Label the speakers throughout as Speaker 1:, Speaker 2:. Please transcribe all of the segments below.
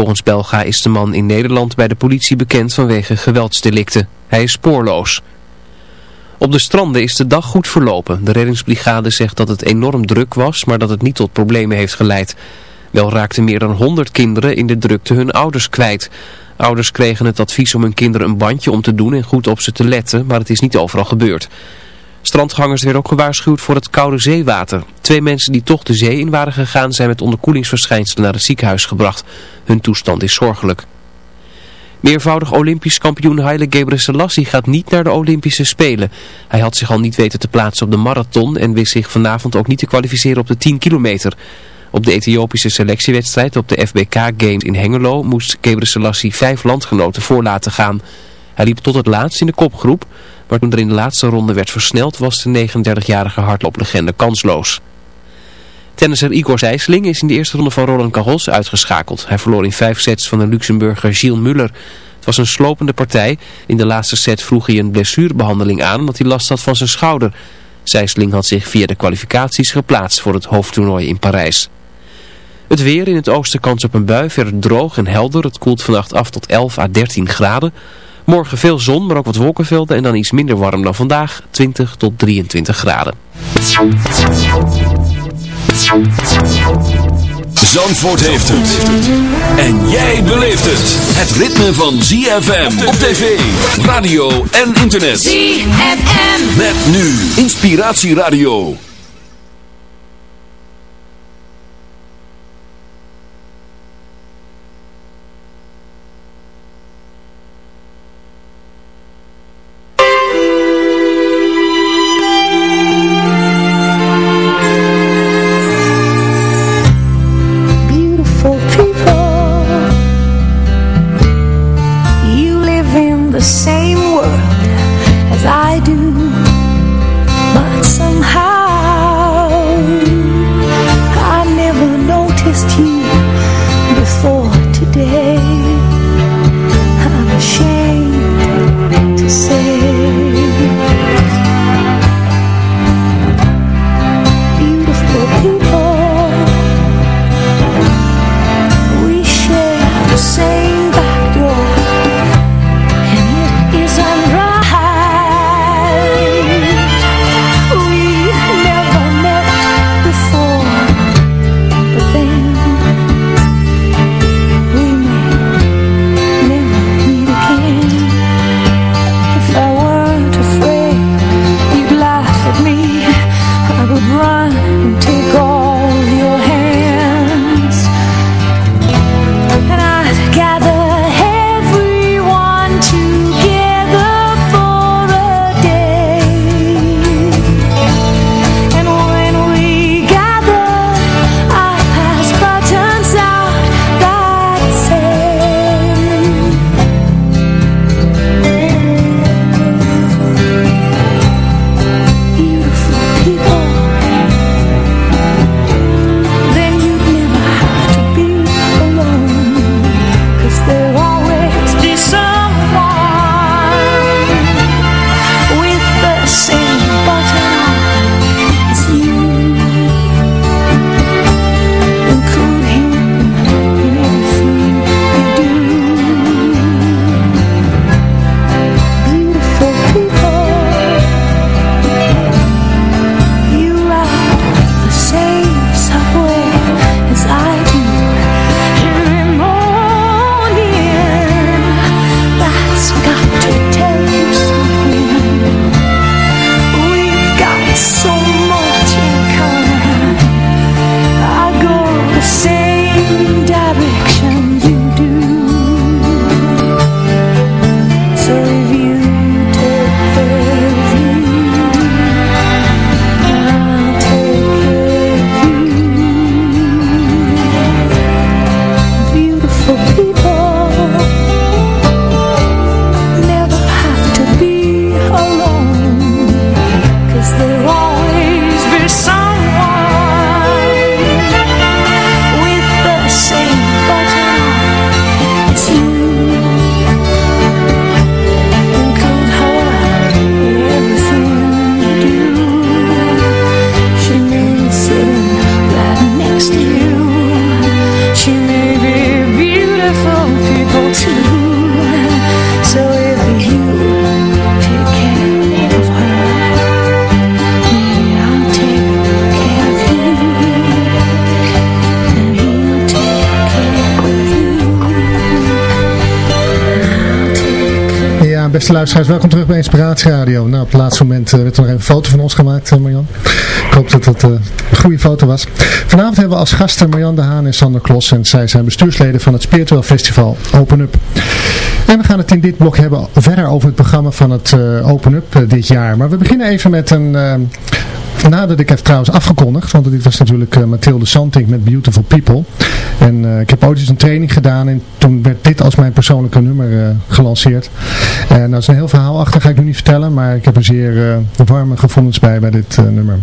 Speaker 1: Volgens Belga is de man in Nederland bij de politie bekend vanwege geweldsdelicten. Hij is spoorloos. Op de stranden is de dag goed verlopen. De reddingsbrigade zegt dat het enorm druk was, maar dat het niet tot problemen heeft geleid. Wel raakten meer dan 100 kinderen in de drukte hun ouders kwijt. Ouders kregen het advies om hun kinderen een bandje om te doen en goed op ze te letten, maar het is niet overal gebeurd. Strandgangers werden ook gewaarschuwd voor het koude zeewater. Twee mensen die toch de zee in waren gegaan zijn met onderkoelingsverschijnselen naar het ziekenhuis gebracht. Hun toestand is zorgelijk. Meervoudig Olympisch kampioen Haile Gebrselassie gaat niet naar de Olympische Spelen. Hij had zich al niet weten te plaatsen op de marathon en wist zich vanavond ook niet te kwalificeren op de 10 kilometer. Op de Ethiopische selectiewedstrijd op de FBK Games in Hengelo moest Gebrselassie vijf landgenoten voor laten gaan. Hij liep tot het laatst in de kopgroep, maar toen er in de laatste ronde werd versneld was de 39-jarige hardlooplegende kansloos. Tennisser Igor Sijsling is in de eerste ronde van Roland Garros uitgeschakeld. Hij verloor in vijf sets van de Luxemburger Gilles Muller. Het was een slopende partij. In de laatste set vroeg hij een blessurebehandeling aan omdat hij last had van zijn schouder. Sijsling had zich via de kwalificaties geplaatst voor het hoofdtoernooi in Parijs. Het weer in het oosten kans op een bui, verder droog en helder. Het koelt vannacht af tot 11 à 13 graden. Morgen veel zon, maar ook wat wolkenvelden en dan iets minder warm dan vandaag, 20 tot 23 graden.
Speaker 2: Zandvoort heeft het. En jij beleeft het. Het ritme van ZFM op tv, radio en internet.
Speaker 3: ZFM.
Speaker 2: Met nu Inspiratieradio.
Speaker 3: Beste welkom terug bij Inspiratie Radio. Nou, op het laatste moment uh, werd er nog even een foto van ons gemaakt, uh, Marjan. Ik hoop dat het uh, een goede foto was. Vanavond hebben we als gasten Marjan de Haan en Sander Klos. En zij zijn bestuursleden van het Spiritueel Festival Open Up. En we gaan het in dit blok hebben verder over het programma van het Open Up dit jaar. Maar we beginnen even met een nadat ik heb trouwens afgekondigd, want dit was natuurlijk uh, Mathilde Santink met Beautiful People. En uh, ik heb ooit eens een training gedaan en toen werd dit als mijn persoonlijke nummer uh, gelanceerd. En dat is een heel verhaal achter, ga ik nu niet vertellen, maar ik heb er zeer warme gevoelens bij bij dit nummer.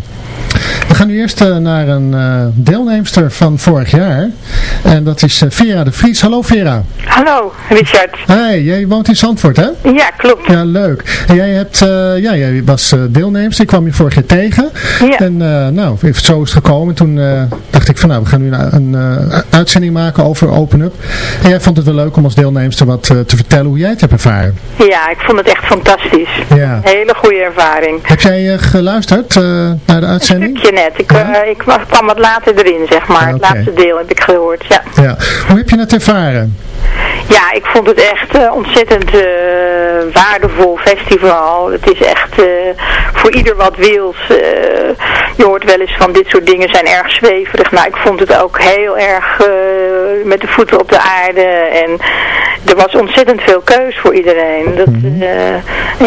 Speaker 3: We gaan nu eerst naar een deelnemster van vorig jaar. En dat is Vera de Vries. Hallo Vera.
Speaker 4: Hallo Richard.
Speaker 3: Hey, jij woont in Zandvoort hè?
Speaker 4: Ja, klopt.
Speaker 3: Ja, leuk. En jij, hebt, ja, jij was deelnemster, ik kwam je vorig jaar tegen.
Speaker 4: Ja.
Speaker 3: En uh, nou, zo is het gekomen. Toen uh, dacht ik van nou, we gaan nu een, een uh, uitzending maken over Open Up. En jij vond het wel leuk om als deelnemster wat te vertellen hoe jij het hebt ervaren.
Speaker 4: Ja, ik vond het echt fantastisch.
Speaker 3: Ja.
Speaker 4: Hele goede ervaring.
Speaker 3: Heb jij geluisterd naar de uitzending?
Speaker 4: Een stukje net. Ik, ja? ik kwam wat later erin, zeg maar.
Speaker 3: Ah,
Speaker 4: Het laatste deel heb ik gehoord, ja.
Speaker 3: ja. Hoe heb je het ervaren?
Speaker 4: Ja, ik vond het echt uh, ontzettend uh, waardevol festival. Het is echt uh, voor ieder wat wils. Je hoort wel eens van dit soort dingen zijn erg zweverig. Nou, ik vond het ook heel erg met de voeten op de aarde. En er was ontzettend veel keus voor iedereen. Dat, mm -hmm.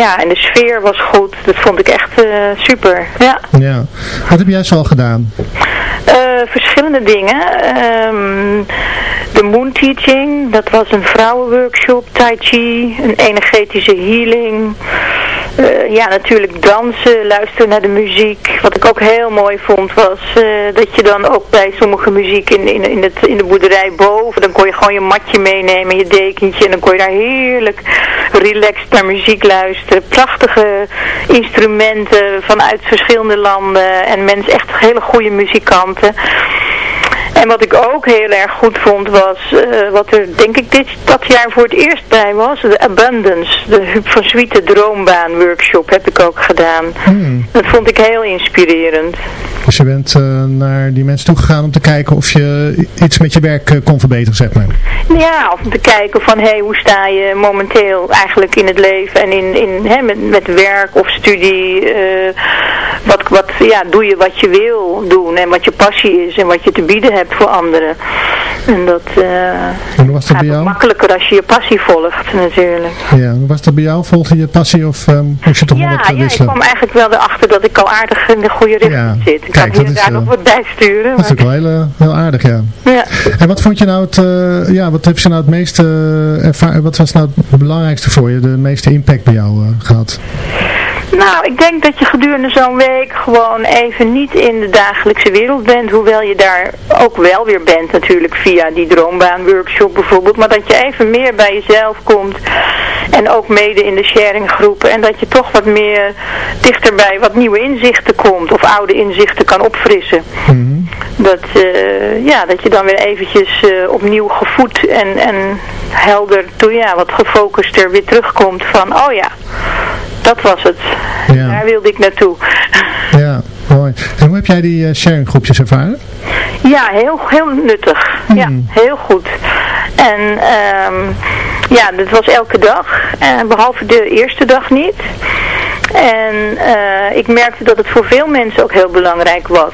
Speaker 4: ja, en de sfeer was goed. Dat vond ik echt super. Ja.
Speaker 3: ja. Wat heb jij zo al gedaan?
Speaker 4: verschillende dingen. Um, de Moon Teaching, dat was een vrouwenworkshop, Tai Chi, een energetische healing. Uh, ja, natuurlijk dansen, luisteren naar de muziek. Wat ik ook heel mooi vond was uh, dat je dan ook bij sommige muziek in, in, in, het, in de boerderij boven, dan kon je gewoon je matje meenemen, je dekentje. En dan kon je daar heerlijk relaxed naar muziek luisteren. Prachtige instrumenten vanuit verschillende landen en mensen, echt hele goede muzikanten. En wat ik ook heel erg goed vond was, uh, wat er denk ik dit, dat jaar voor het eerst bij was, de Abundance, de Huub van Zwieten droombaan workshop heb ik ook gedaan.
Speaker 3: Hmm.
Speaker 4: Dat vond ik heel inspirerend.
Speaker 3: Dus je bent uh, naar die mensen toegegaan om te kijken of je iets met je werk uh, kon verbeteren, zeg maar.
Speaker 4: Ja, of om te kijken van, hé, hey, hoe sta je momenteel eigenlijk in het leven en in, in, hè, met, met werk of studie. wat, wat, ja, doe je wat je wil doen en wat je passie is en wat je te bieden hebt voor anderen. En dat
Speaker 3: hoe was dat
Speaker 4: gaat
Speaker 3: bij jou?
Speaker 4: makkelijker als je je passie volgt natuurlijk.
Speaker 3: Ja, hoe was dat bij jou? Volgde je passie of um, moest je toch
Speaker 4: ja,
Speaker 3: nog wat
Speaker 4: ja,
Speaker 3: wisselen?
Speaker 4: ik kwam eigenlijk wel erachter dat ik al aardig in de goede richting
Speaker 3: Ja,
Speaker 4: zit. Ik
Speaker 3: kijk,
Speaker 4: kan hier daar
Speaker 3: uh,
Speaker 4: nog wat bijsturen.
Speaker 3: Dat is ook wel heel, eh, heel aardig, ja.
Speaker 4: ja.
Speaker 3: En wat vond je nou het, eh, ja, wat heb je nou het meeste ervaren, wat was nou het belangrijkste voor je, de meeste impact bij jou eh, gehad?
Speaker 4: Nou, ik denk dat je gedurende zo'n week gewoon even niet in de dagelijkse wereld bent. Hoewel je daar ook wel weer bent natuurlijk via die droombaanworkshop bijvoorbeeld. Maar dat je even meer bij jezelf komt. En ook mede in de sharinggroepen. En dat je toch wat meer dichter bij wat nieuwe inzichten komt. Of oude inzichten kan opfrissen.
Speaker 3: Mhm.
Speaker 4: Dat, eh, ja, dat je dan weer eventjes eh, opnieuw gevoed en, en helder, toe, ja, wat gefocuster weer terugkomt van, oh ja, dat was het.
Speaker 3: Ja.
Speaker 4: Daar wilde ik naartoe.
Speaker 3: Ja, mooi. En hoe heb jij die eh, sharinggroepjes ervaren?
Speaker 4: Ja, heel, heel nuttig. Ja,
Speaker 3: Hmm.
Speaker 4: heel goed. En ehm ja, dat was elke dag, eh, behalve de eerste dag niet. En eh, ik merkte dat het voor veel mensen ook heel belangrijk was.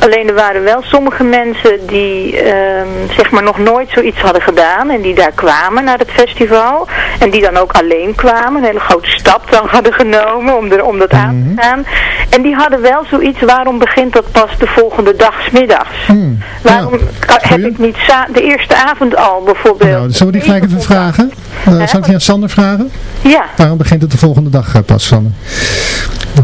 Speaker 4: Alleen er waren wel sommige mensen die ehm, zeg maar nog nooit zoiets hadden gedaan en die daar kwamen naar het festival. En die dan ook alleen kwamen, een hele grote stap dan hadden genomen om, er, om dat aan
Speaker 3: Mhm.
Speaker 4: te gaan. En die hadden wel zoiets, waarom begint dat pas de volgende dag 's middags?
Speaker 3: Hmm.
Speaker 4: Waarom
Speaker 3: Ja,
Speaker 4: heb ik niet de eerste avond al bijvoorbeeld?
Speaker 3: Nou, zullen we die gelijk even vragen? Uh,
Speaker 4: Hè?
Speaker 3: zal ik die aan Sander vragen?
Speaker 4: Ja,
Speaker 3: Waarom begint het de volgende dag eh, pas, Sander?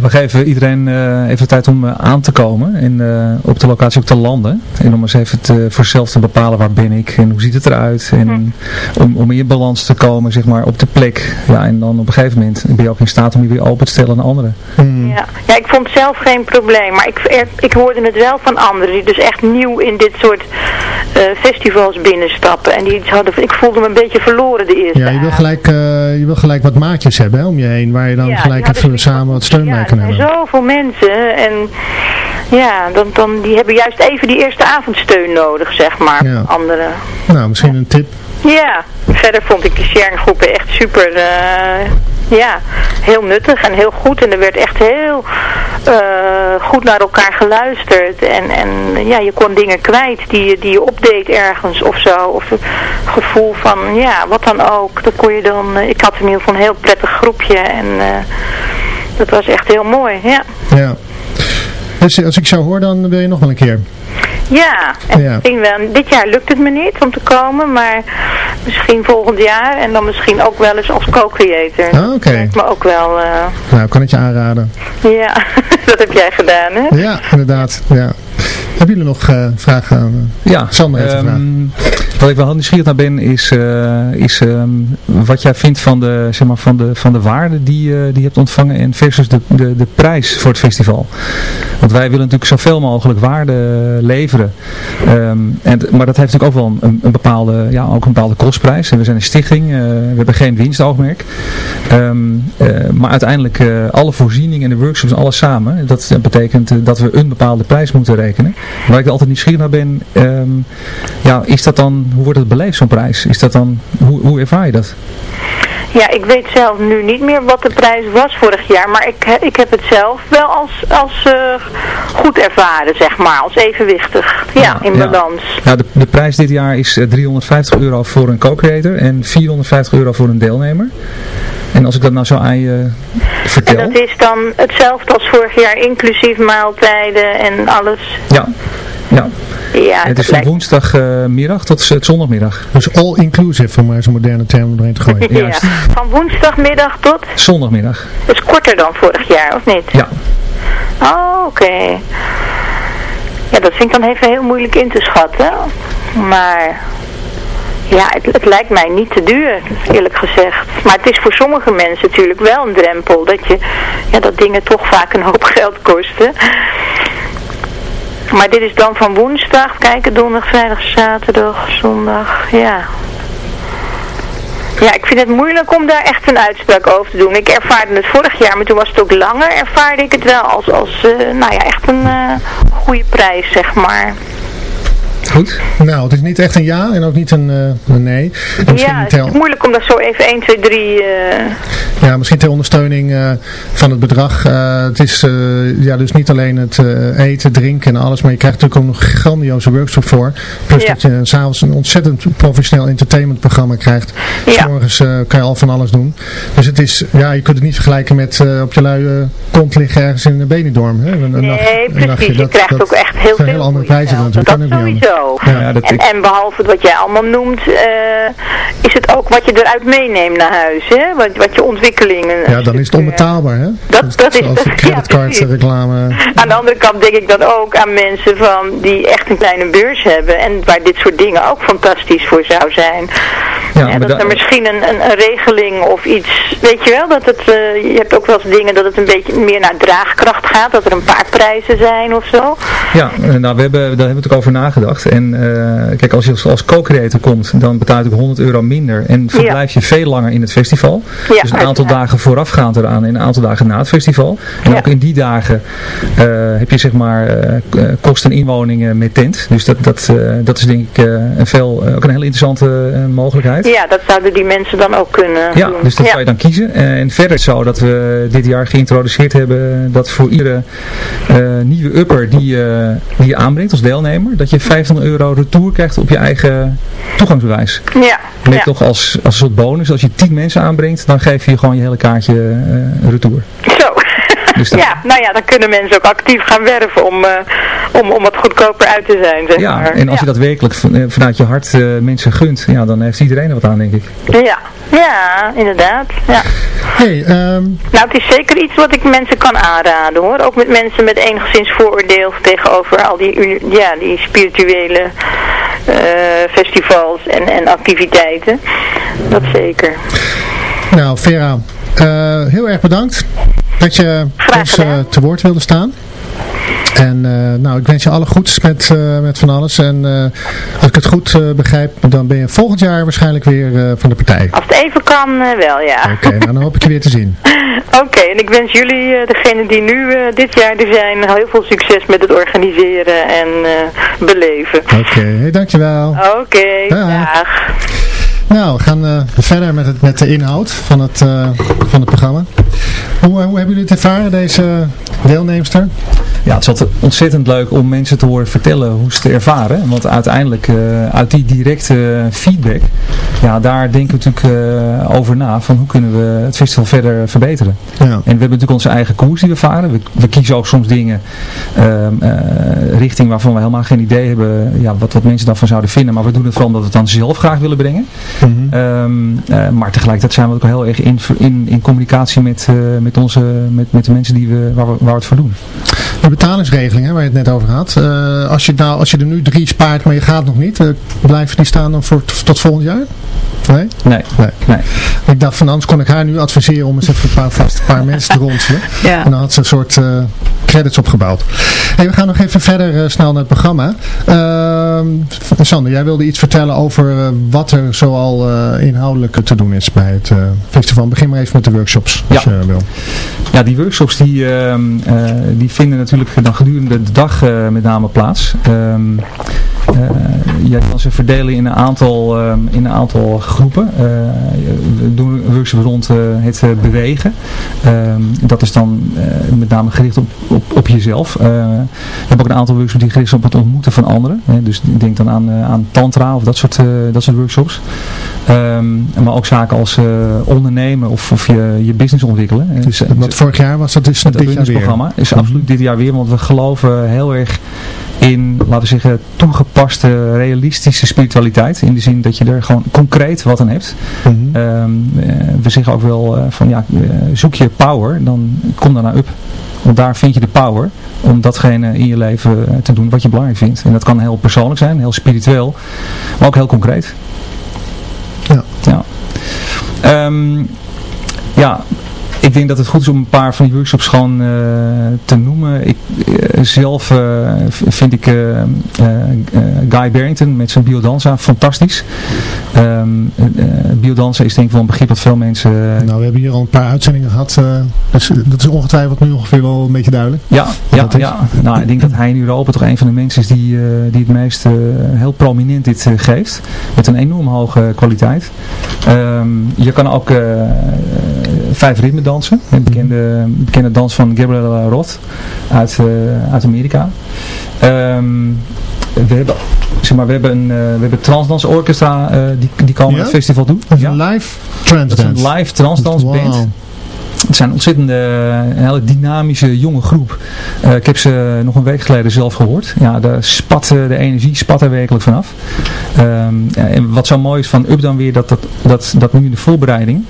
Speaker 5: We geven iedereen eh, even de tijd om eh, aan te komen en eh, op de locatie ook te landen. En om eens even te, voor zichzelf te bepalen waar ben ik en hoe ziet het eruit. En om, om in je balans te komen zeg maar op de plek. Ja, en dan op een gegeven moment ben je ook in staat om je weer open te stellen naar anderen.
Speaker 3: Hmm.
Speaker 4: ja. ja, ik vond zelf geen probleem, maar ik, er- ik hoorde het wel van anderen die dus echt nieuw in dit soort eh, festivals binnenstappen. En die hadden, ik voelde me een beetje verloren de eerste
Speaker 3: Ja, je wil, gelijk, eh, je wil gelijk wat maatjes hebben hè, om je heen, waar je dan
Speaker 4: Ja,
Speaker 3: gelijk even
Speaker 4: zoiets
Speaker 3: samen wat steun bij kan
Speaker 4: er
Speaker 3: hebben.
Speaker 4: zoveel mensen en ja, dan, dan, die hebben juist even die eerste avondsteun nodig, zeg maar,
Speaker 3: Ja.
Speaker 4: anderen.
Speaker 3: Nou, misschien een tip.
Speaker 4: Ja, verder vond ik die sharinggroepen echt super, eh, ja, heel nuttig en heel goed. En er werd echt heel goed naar elkaar geluisterd. En, en ja, je kon dingen kwijt die, die je opdeed ergens of zo. Of het gevoel van, ja, wat dan ook. Dat kon je dan, ik had in ieder geval een heel prettig groepje. En dat was echt heel mooi, ja.
Speaker 3: Ja. Dus als ik jou hoor, dan wil je nog wel een keer.
Speaker 4: Ja, en ja. misschien wel. Dit jaar lukt het me niet om te komen, maar misschien volgend jaar en dan misschien ook wel eens als co-creator.
Speaker 3: Ah, oké.
Speaker 4: Okay. me ook wel... Uh...
Speaker 3: Nou, kan het je aanraden.
Speaker 4: Ja, dat heb jij gedaan, hè?
Speaker 3: Ja, inderdaad. Ja. Hebben jullie nog uh, vragen aan
Speaker 5: uh, Ja. Sander heeft um, vraag. Wat ik wel nieuwsgierig naar ben, is, uh, is um, wat jij vindt van de, zeg maar, van de, van de waarde die, die je hebt ontvangen en versus de, de, de prijs voor het festival. Want wij willen natuurlijk zoveel mogelijk waarde leveren. Um, en, maar dat heeft natuurlijk ook wel een, een, bepaalde, ja, ook een bepaalde kostprijs. En we zijn een stichting, we hebben geen winstoogmerk. maar uiteindelijk alle voorzieningen en de workshops, alles samen, dat betekent dat we een bepaalde prijs moeten rekenen. Waar ik altijd nieuwsgierig naar ben, um, ja, is dat dan, hoe wordt het beleefd zo'n prijs? Is dat dan, hoe, hoe ervaar je dat?
Speaker 4: Ja, ik weet zelf nu niet meer wat de prijs was vorig jaar, maar ik, ik heb het zelf wel als, als uh, goed ervaren, zeg maar, als evenwichtig. Ja, ja in balans.
Speaker 5: Ja, de, de prijs dit jaar is 350 euro voor een co-creator en 450 euro voor een deelnemer. En als ik dat nou zo aan je vertel...
Speaker 4: En dat is dan hetzelfde als vorig jaar, inclusief maaltijden en alles?
Speaker 5: Ja, ja. ja het is van woensdagmiddag tot zondagmiddag.
Speaker 3: Dus all inclusive, om maar zo'n moderne term erin te gooien.
Speaker 4: ja. Van woensdagmiddag tot?
Speaker 5: Zondagmiddag.
Speaker 4: Dus korter dan vorig jaar, of niet?
Speaker 5: Ja.
Speaker 4: Oh, oké. Ja, dat vind ik dan even heel moeilijk in te schatten. Maar ja, het, het, lijkt mij niet te duur, eerlijk gezegd. Maar het is voor sommige mensen natuurlijk wel een drempel. Dat, je, ja, dat dingen toch vaak een hoop geld kosten. Maar dit is dan van woensdag, kijken, donderdag, vrijdag, zaterdag, zondag, ja. Ja, ik vind het moeilijk om daar echt een uitspraak over te doen. Ik ervaarde het vorig jaar, maar toen was het ook langer, ervaarde ik het wel als, als uh, nou ja, echt een uh, goede prijs, zeg maar.
Speaker 3: Goed. Nou, het is niet echt een ja en ook niet een, uh, een nee.
Speaker 4: ja, het is moeilijk om dat zo even 1, 2, 3... Uh...
Speaker 3: Ja, misschien ter ondersteuning uh, van het bedrag. Uh, het is ja, dus niet alleen het eten, drinken en alles, maar je krijgt natuurlijk ook nog een grandioze workshop voor. Plus ja. dat je s'avonds een ontzettend professioneel entertainmentprogramma krijgt. Ja. Morgens kan je al van alles doen. Dus het is, ja, je kunt het niet vergelijken met op je lui kont liggen ergens in een Benidorm. Hè? Een,
Speaker 4: nee, nacht, precies. Een je dat, krijgt dat, ook echt heel veel.
Speaker 3: heel andere prijzen dan. Dat,
Speaker 4: dat Ja, dat en, en, behalve wat jij allemaal noemt, uh, is het ook wat je eruit meeneemt naar huis, hè? Wat, wat je ontwikkelingen...
Speaker 3: Ja, dan is het onbetaalbaar, hè?
Speaker 4: Dat, dat, is...
Speaker 3: Ja, reclame...
Speaker 4: Aan de andere kant denk ik dan ook aan mensen van die echt een kleine beurs hebben en waar dit soort dingen ook fantastisch voor zou zijn. Ja, dat er misschien een, een, een, regeling of iets, weet je wel, dat het, uh, je hebt ook wel eens dingen dat het een beetje meer naar draagkracht gaat, dat er een paar prijzen zijn of zo.
Speaker 5: Ja, nou we hebben, daar hebben we natuurlijk over nagedacht. En uh, kijk, als je als, co-creator komt, dan betaal je 100 euro minder en verblijf je veel langer in het festival. Ja, dus een aantal dagen voorafgaand eraan en een aantal dagen na het festival. En ook in die dagen uh, heb je zeg maar uh, kosten en inwoningen met tent. Dus dat, dat, dat is denk ik een veel, ook een hele interessante mogelijkheid.
Speaker 4: Ja, dat zouden die mensen dan ook kunnen
Speaker 5: Ja, doen. dus dat kan je dan kiezen. en verder is zo dat we dit jaar geïntroduceerd hebben dat voor iedere nieuwe upper die, die je aanbrengt als deelnemer, dat je 500 euro retour krijgt op je eigen toegangsbewijs.
Speaker 4: Ja.
Speaker 5: Ja. toch als, als een soort bonus, als je 10 mensen aanbrengt, dan geef je gewoon je hele kaartje uh, retour.
Speaker 4: Zo. Dus ja, nou ja, dan kunnen mensen ook actief gaan werven om, uh, om, om wat goedkoper uit te zijn. Zeg
Speaker 5: ja,
Speaker 4: maar.
Speaker 5: en als ja. je dat werkelijk van, vanuit je hart uh, mensen gunt, ja, dan heeft iedereen er wat aan, denk ik.
Speaker 4: Ja, ja inderdaad. Ja.
Speaker 3: Hey, um...
Speaker 4: Nou, het is zeker iets wat ik mensen kan aanraden hoor. Ook met mensen met enigszins vooroordeel tegenover al die, ja, die spirituele uh, festivals en, en activiteiten. Dat zeker.
Speaker 3: Nou, Vera, heel erg bedankt dat je ons uh, te woord wilde staan. En uh, nou, ik wens je alle goeds met, uh, met van alles. En uh, als ik het goed begrijp, dan ben je volgend jaar waarschijnlijk weer van de partij.
Speaker 4: Als het even kan, wel ja.
Speaker 3: Oké, okay, nou, dan hoop ik je weer te zien.
Speaker 4: Oké, okay, en ik wens jullie, degene die nu dit jaar er zijn, heel veel succes met het organiseren en beleven.
Speaker 3: Oké, okay, dankjewel.
Speaker 4: Oké, dag.
Speaker 3: Nou, we gaan uh, verder met, het, met de inhoud van het, uh, van het programma. Hoe, hoe hebben jullie het ervaren, deze deelnemster?
Speaker 5: Ja, het is altijd ontzettend leuk om mensen te horen vertellen hoe ze het ervaren. Want uiteindelijk, uh, uit die directe feedback, ja, daar denken we natuurlijk uh, over na. Van hoe kunnen we het festival verder verbeteren. Ja. En we hebben natuurlijk onze eigen koers die we varen. We, we kiezen ook soms dingen uh, richting waarvan we helemaal geen idee hebben ja, wat, wat mensen daarvan zouden vinden. Maar we doen het vooral omdat we het dan zelf graag willen brengen. Mm -hmm. maar tegelijkertijd zijn we ook heel erg in, in, in communicatie met, met, onze, met, met de mensen die we, waar, we, waar we het voor doen.
Speaker 3: De betalingsregeling hè, waar je het net over had. Uh, als, je nou, als je er nu drie spaart, maar je gaat nog niet, uh, blijven die staan dan voor tot volgend jaar?
Speaker 5: Nee? Nee. nee? nee.
Speaker 3: Ik dacht van anders kon ik haar nu adviseren om eens even een paar, vast een paar mensen te ronselen. ja. En dan had ze een soort uh, credits opgebouwd. Hey, we gaan nog even verder snel naar het programma. Ehm, Sander, jij wilde iets vertellen over wat er zoal inhoudelijk te doen is bij het festival. Begin maar even met de workshops, als
Speaker 5: ja.
Speaker 3: je
Speaker 5: Ja, die workshops die, ehm, die vinden natuurlijk dan gedurende de dag uh, met name plaats. Um, uh, je kan ze verdelen in een aantal, um, in een aantal groepen. Uh, we doen workshops rond het bewegen. Um, dat is dan met name gericht op, op, op jezelf. we hebben ook een aantal workshops die gericht zijn op het ontmoeten van anderen. Hè. Dus denk dan aan, aan tantra of dat soort, dat soort workshops. maar ook zaken als ondernemen of, of je, je business ontwikkelen.
Speaker 3: Dus, wat vorig jaar was dat dus
Speaker 5: het
Speaker 3: dit jaar weer?
Speaker 5: programma is absoluut dit jaar weer, want we geloven heel erg in, laten we zeggen, toegepaste, realistische spiritualiteit. In de zin dat je er gewoon concreet wat aan hebt. Mm -hmm. um, we zeggen ook wel uh, van, ja, zoek je power, dan kom dan naar up. Want daar vind je de power om datgene in je leven te doen wat je belangrijk vindt. En dat kan heel persoonlijk zijn, heel spiritueel, maar ook heel concreet.
Speaker 3: Ja.
Speaker 5: Ja. Um, ja, ik denk dat het goed is om een paar van die workshops gewoon uh, te noemen. Ik, uh, zelf uh, vind ik Guy Barrington met zijn biodanza fantastisch. Um, biodanza is denk ik wel een begrip dat veel mensen...
Speaker 3: nou, we hebben hier al een paar uitzendingen gehad. dus dat is ongetwijfeld nu ongeveer wel een beetje duidelijk.
Speaker 5: Ja, ja, ja. Nou, ik denk dat hij in Europa toch een van de mensen is die, die het meest heel prominent dit geeft. Met een enorm hoge kwaliteit. Um, je kan ook vijf ritme dansen. Een bekende, bekende dans van Gabriela Roth uit, uh, uit Amerika. Um, we hebben, zeg maar, we hebben een uh, we hebben Transdans Orchestra uh, die, die komen ja? het festival doen.
Speaker 3: Ja. Een live transdance.
Speaker 5: Dat is een live transdans wow. Het zijn ontzettend een hele dynamische jonge groep. Uh, ik heb ze nog een week geleden zelf gehoord. Ja, de, spat, de energie spat er werkelijk vanaf. Um, en wat zo mooi is van Up dan weer, dat, dat, dat, dat nu in de voorbereiding,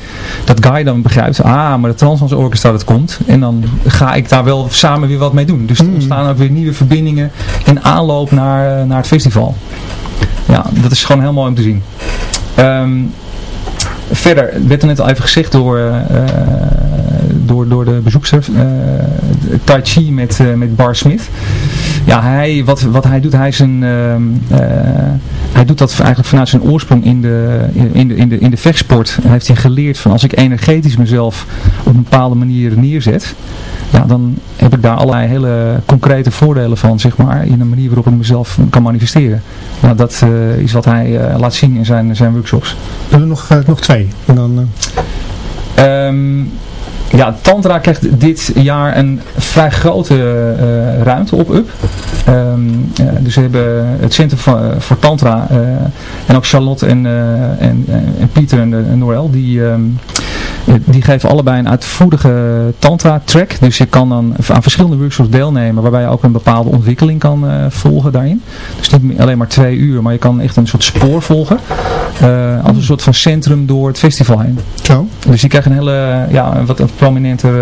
Speaker 5: dat Guy dan begrijpt, ah, maar de Transvals Orchestra dat komt. En dan ga ik daar wel samen weer wat mee doen. Dus er ontstaan ook weer nieuwe verbindingen in aanloop naar, naar het festival. Ja, dat is gewoon heel mooi om te zien. Um, verder, werd er net al even gezegd door, uh, door, door de bezoekster, uh, Tai Chi met, uh, met Bar Smith. Ja, hij, wat, wat hij doet, hij, is een, hij doet dat eigenlijk vanuit zijn oorsprong in de, in de, in de, in de vechtsport. Hij heeft hij geleerd van als ik energetisch mezelf op een bepaalde manier neerzet, ja, dan heb ik daar allerlei hele concrete voordelen van, zeg maar, in een manier waarop ik mezelf kan manifesteren. Nou, dat uh, is wat hij uh, laat zien in zijn, zijn workshops.
Speaker 3: Er zijn nog, uh, nog twee. En dan,
Speaker 5: um, ja, Tantra krijgt dit jaar een vrij grote uh, ruimte op UP. Um, uh, dus we hebben het Centrum voor, uh, voor Tantra en ook Charlotte en, en, Pieter en, Noël, die, um, die geven allebei een uitvoerige Tantra track. Dus je kan dan aan verschillende workshops deelnemen waarbij je ook een bepaalde ontwikkeling kan volgen daarin. Dus niet alleen maar twee uur, maar je kan echt een soort spoor volgen. als een soort van centrum door het festival heen.
Speaker 3: Zo.
Speaker 5: Dus je krijgt een hele, ja, wat een prominenter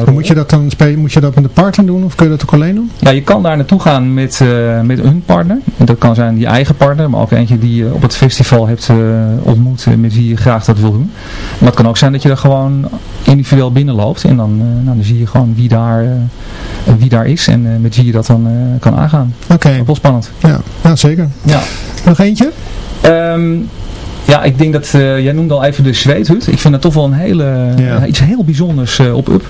Speaker 5: uh,
Speaker 3: moet je dat dan spelen? Moet je dat met de partner doen of kun je dat ook alleen doen?
Speaker 5: Ja, je kan daar naartoe gaan met, met een partner. Dat kan zijn je eigen partner, maar ook eentje die je op het festival hebt ontmoet met wie je graag dat wil doen. Maar het kan ook zijn dat je er gewoon individueel binnenloopt en dan, nou, dan zie je gewoon wie daar, wie daar is en met wie je dat dan kan aangaan.
Speaker 3: Oké. Okay.
Speaker 5: Wel spannend.
Speaker 3: Ja, ja zeker.
Speaker 5: Ja.
Speaker 3: Nog eentje?
Speaker 5: Um, ja, ik denk dat, uh, jij noemde al even de zweethut. Ik vind dat toch wel een hele, ja. uh, iets heel bijzonders uh, op UP.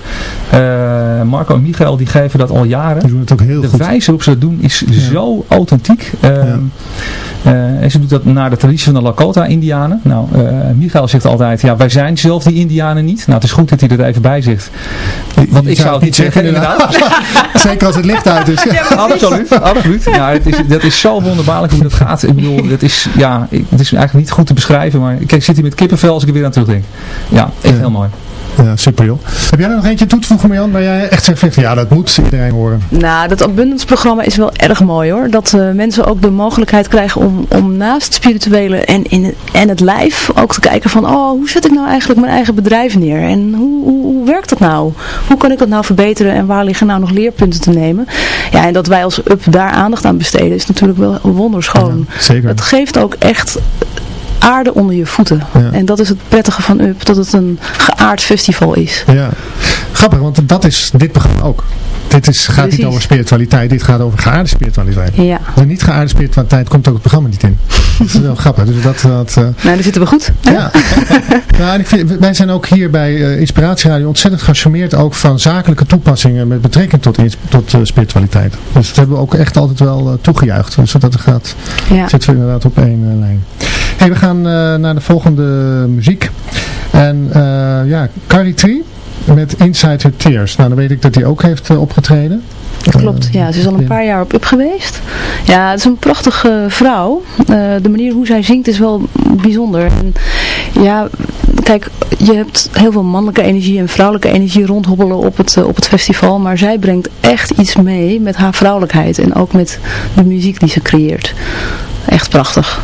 Speaker 5: Marco en Michael die geven dat al jaren.
Speaker 3: Die doen het ook heel
Speaker 5: de
Speaker 3: goed.
Speaker 5: wijze waarop ze dat doen is ja. zo authentiek. Ja. en ze doet dat naar de traditie van de Lakota-Indianen. Nou, Michael zegt altijd, ja, wij zijn zelf die Indianen niet. Nou, het is goed dat hij er even bij zegt. Want ik zou het niet zeggen, inderdaad.
Speaker 3: Zeker als het licht uit is.
Speaker 5: Ja, absoluut, absoluut. Ja, het is, dat is zo wonderbaarlijk hoe dat gaat. Ik bedoel, het is, ja, het is eigenlijk niet goed te beschrijven, maar kijk, ik zit hier met kippenvel als ik er weer aan terugdenk. Ja, echt heel mooi.
Speaker 3: Ja, super joh. Heb jij er nog eentje toe te voegen Marjan, waar jij echt zegt, ja dat moet iedereen horen?
Speaker 6: Nou, dat abundance programma is wel erg mooi hoor. Dat uh, mensen ook de mogelijkheid krijgen om, om naast het spirituele en, in, en het lijf ook te kijken van, oh hoe zet ik nou eigenlijk mijn eigen bedrijf neer? En hoe, hoe, hoe werkt dat nou? Hoe kan ik dat nou verbeteren en waar liggen nou nog leerpunten te nemen? Ja, en dat wij als UP daar aandacht aan besteden is natuurlijk wel wonderschoon. Ja,
Speaker 3: zeker.
Speaker 6: Het geeft ook echt aarde onder je voeten. En dat is het prettige van UP, dat het een geaard festival is.
Speaker 3: Ja, grappig, want dat is dit programma ook. Dit is, gaat niet over spiritualiteit, dit gaat over geaarde spiritualiteit.
Speaker 6: Ja.
Speaker 3: De niet geaarde spiritualiteit komt ook het programma niet in. Dat is wel grappig. Dus dat, dat, uh... Nou,
Speaker 6: daar zitten we goed.
Speaker 3: Ja. nou, en ik vind, wij zijn ook hier bij uh, Inspiratieradio ontzettend gecharmeerd ook van zakelijke toepassingen met betrekking tot, tot uh, spiritualiteit. Dus dat hebben we ook echt altijd wel toegejuicht. Dus dat gaat, ja. zitten we inderdaad op één lijn. Hey, we gaan naar de volgende muziek. En ja, Carrie Tree met Inside Her Tears. Nou, dan weet ik dat hij ook heeft uh, opgetreden.
Speaker 6: Klopt, ja. Ze is al een paar jaar op up geweest. Ja, het is een prachtige vrouw. Uh, de manier hoe zij zingt is wel bijzonder. En ja, kijk, je hebt heel veel mannelijke energie en vrouwelijke energie rondhobbelen op het, uh, op het festival. Maar zij brengt echt iets mee met haar vrouwelijkheid. En ook met de muziek die ze creëert. Echt prachtig.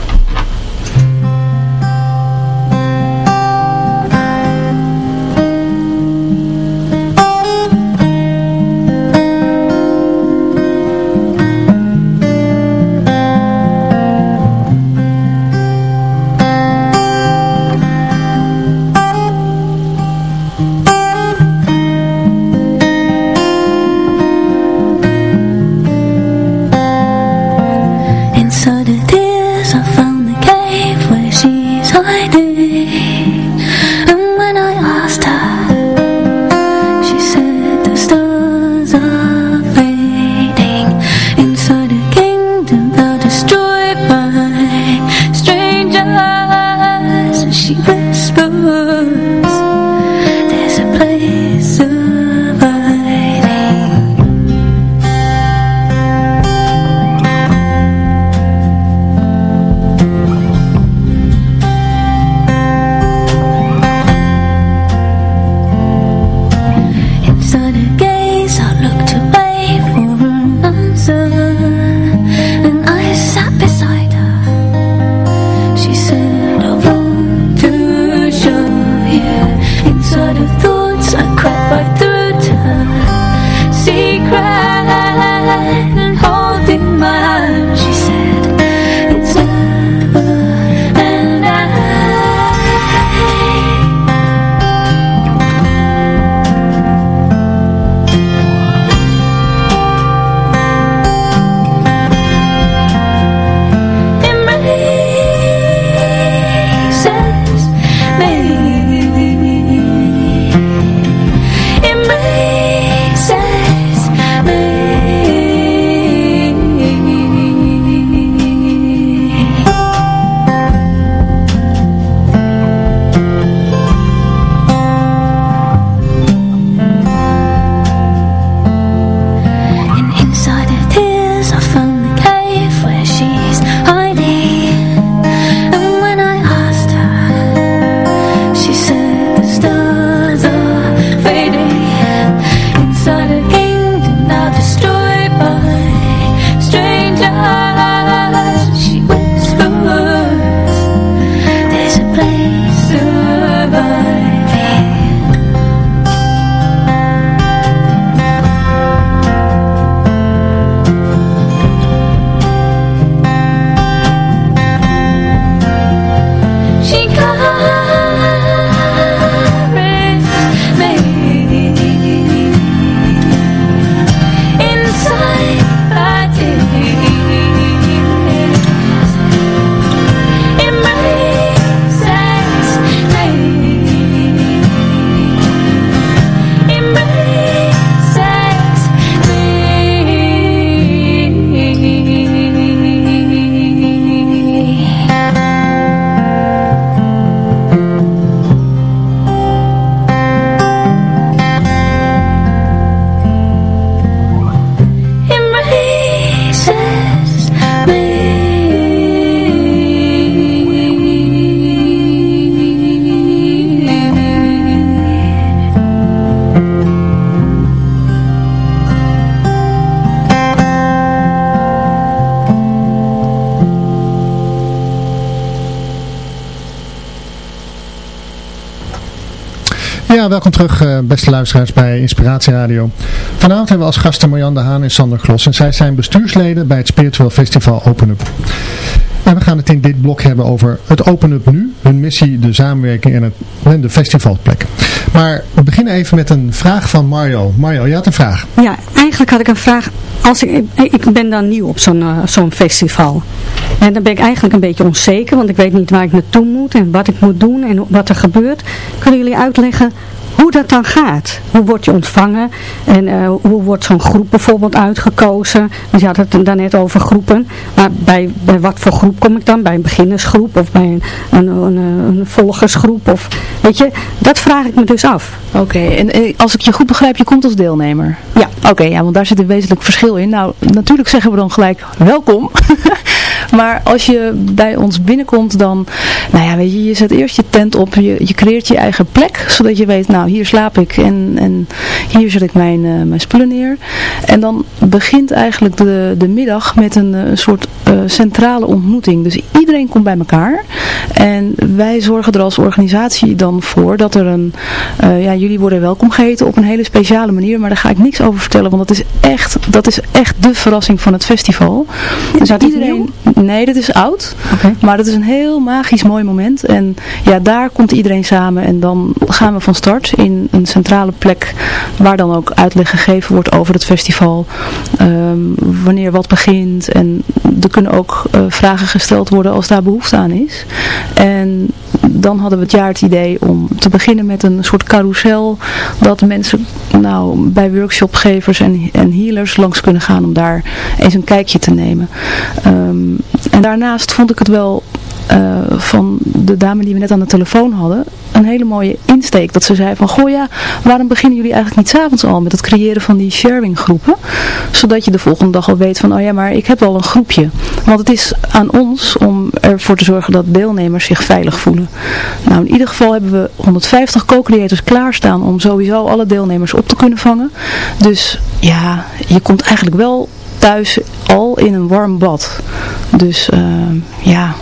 Speaker 3: Welkom terug uh, beste luisteraars bij Inspiratie Radio. Vanavond hebben we als gasten Marjan de Haan en Sander Klos. En zij zijn bestuursleden bij het Spiritual Festival Open Up. En we gaan het in dit blok hebben over het Open Up Nu, hun missie, de samenwerking en, het, en de festivalplek. Maar we beginnen even met een vraag van Mario. Mario, je had een vraag.
Speaker 7: Ja, eigenlijk had ik een vraag. Als ik, ik ben dan nieuw op zo'n uh, zo'n festival. En dan ben ik eigenlijk een beetje onzeker, want ik weet niet waar ik naartoe moet en wat ik moet doen en wat er gebeurt. Kunnen jullie uitleggen hoe dat dan gaat. Hoe word je ontvangen en uh, hoe wordt zo'n groep bijvoorbeeld uitgekozen. Want je had het daarnet over groepen. Maar bij, bij wat voor groep kom ik dan? Bij een beginnersgroep of bij een, een, een, een volgersgroep? Of, weet je, dat vraag ik me dus af.
Speaker 6: Oké, en eh, als ik je goed begrijp, je komt als deelnemer?
Speaker 7: Ja.
Speaker 6: Oké, ja, want daar zit een wezenlijk verschil in. Nou, natuurlijk zeggen we dan gelijk welkom. maar als je bij ons binnenkomt, dan, nou ja, weet je, je zet eerst je tent op. Je, je creëert je eigen plek, zodat je weet, nou, hier slaap ik en, en hier zet ik mijn, uh, mijn spullen neer. En dan begint eigenlijk de, de middag met een, een soort uh, centrale ontmoeting. Dus iedereen komt bij elkaar. En wij zorgen er als organisatie dan voor dat er een, uh, ja jullie worden welkom geheten op een hele speciale manier. Maar daar ga ik niks over vertellen, want dat is echt, dat is echt de verrassing van het festival.
Speaker 7: Dus dat iedereen,
Speaker 6: nee dat is oud.
Speaker 7: Okay.
Speaker 6: Maar dat is een heel magisch mooi moment. En ja daar komt iedereen samen en dan gaan we van start in een centrale plek waar dan ook uitleg gegeven wordt over het festival. Um, wanneer wat begint en er kunnen ook uh, vragen gesteld worden als daar behoefte aan is. En dan hadden we het jaar het idee om te beginnen met een soort carousel dat mensen nou, bij workshopgevers en, en healers langs kunnen gaan om daar eens een kijkje te nemen. Um, en daarnaast vond ik het wel uh, van de dame die we net aan de telefoon hadden, een hele mooie insteek. Dat ze zei van, goh ja, waarom beginnen jullie eigenlijk niet s'avonds al met het creëren van die sharing groepen? Zodat je de volgende dag al weet van, oh ja, maar ik heb wel een groepje. Want het is aan ons om ervoor te zorgen dat deelnemers zich veilig voelen. Nou, in ieder geval hebben we 150 co-creators klaarstaan om sowieso alle deelnemers op te kunnen vangen. Dus ja, je komt eigenlijk wel thuis al in een warm bad. Dus uh, ja,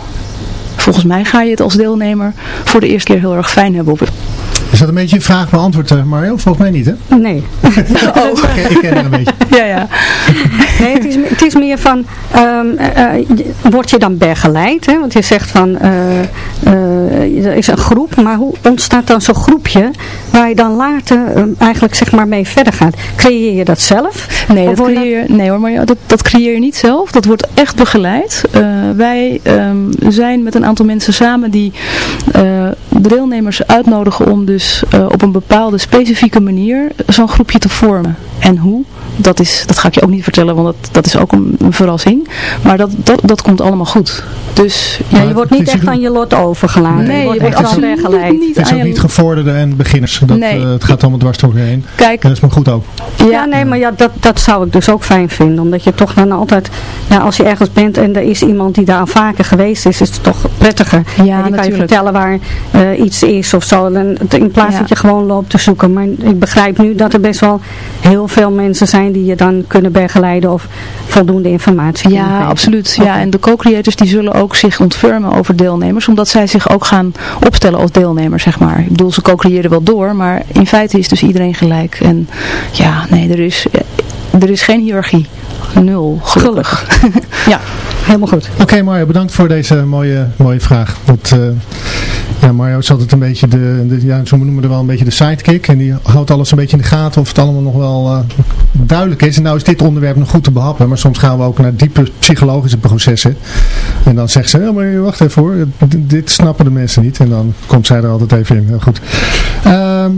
Speaker 6: volgens mij ga je het als deelnemer voor de eerste keer heel erg fijn hebben op
Speaker 3: is dat een beetje een vraag beantwoord, Mario? Volgens mij niet, hè?
Speaker 7: Nee.
Speaker 3: oh, ik, ik ken het een beetje.
Speaker 6: Ja, ja.
Speaker 7: Nee, het is, het is meer van, um, uh, word je dan begeleid? Hè? Want je zegt van, uh, uh, er is een groep, maar hoe ontstaat dan zo'n groepje waar je dan later um, eigenlijk zeg maar mee verder gaat? Creëer je dat zelf?
Speaker 6: Nee, dat creëer, dat... nee hoor, maar dat, dat creëer je niet zelf. Dat wordt echt begeleid. wij um, zijn met een aantal mensen samen die de deelnemers uitnodigen om dus uh, op een bepaalde specifieke manier zo'n groepje te vormen. En hoe? Dat, is, dat ga ik je ook niet vertellen, want dat, dat is ook een, een verrassing. Maar dat, dat, dat komt allemaal goed. Dus,
Speaker 7: ja, je wordt niet echt aan je lot overgelaten.
Speaker 6: Nee,
Speaker 7: je wordt
Speaker 6: echt
Speaker 7: weggeleid.
Speaker 3: Niet het is ook niet gevorderde en beginners. Dat,
Speaker 6: nee.
Speaker 3: uh, het gaat allemaal dwars doorheen.
Speaker 6: Kijk.
Speaker 3: En dat is maar goed ook.
Speaker 7: Ja, ja nee, maar ja, dat, dat zou ik dus ook fijn vinden. Omdat je toch dan altijd, ja, als je ergens bent en er is iemand die daar al vaker geweest is, is het toch prettiger.
Speaker 6: Ja,
Speaker 7: en die kan je vertellen waar uh, iets is of zo. En in plaats
Speaker 6: Ja.
Speaker 7: dat je gewoon loopt te zoeken. Maar ik begrijp nu dat er best wel heel veel mensen zijn die je dan kunnen begeleiden of voldoende informatie kunnen
Speaker 6: Ja,
Speaker 7: geven.
Speaker 6: absoluut. Ja, en de co-creators die zullen ook zich ontfermen over deelnemers, omdat zij zich ook gaan opstellen als deelnemer, zeg maar. Ik bedoel, ze co-creëren wel door, maar in feite is dus iedereen gelijk. En ja, nee, er is, er is geen hiërarchie. Nul, gelukkig.
Speaker 7: Ja, helemaal goed.
Speaker 3: Oké Mario, bedankt voor deze mooie, mooie vraag. Dat, uh, ja, Mario is altijd een beetje de, de, ja, zo noemen we er wel een beetje de sidekick. En die houdt alles een beetje in de gaten of het allemaal nog wel uh, duidelijk is. En nou is dit onderwerp nog goed te behappen, maar soms gaan we ook naar diepe psychologische processen. En dan zegt ze, ja, maar wacht even hoor, dit snappen de mensen niet. En dan komt zij er altijd even in. Heel goed. Uh,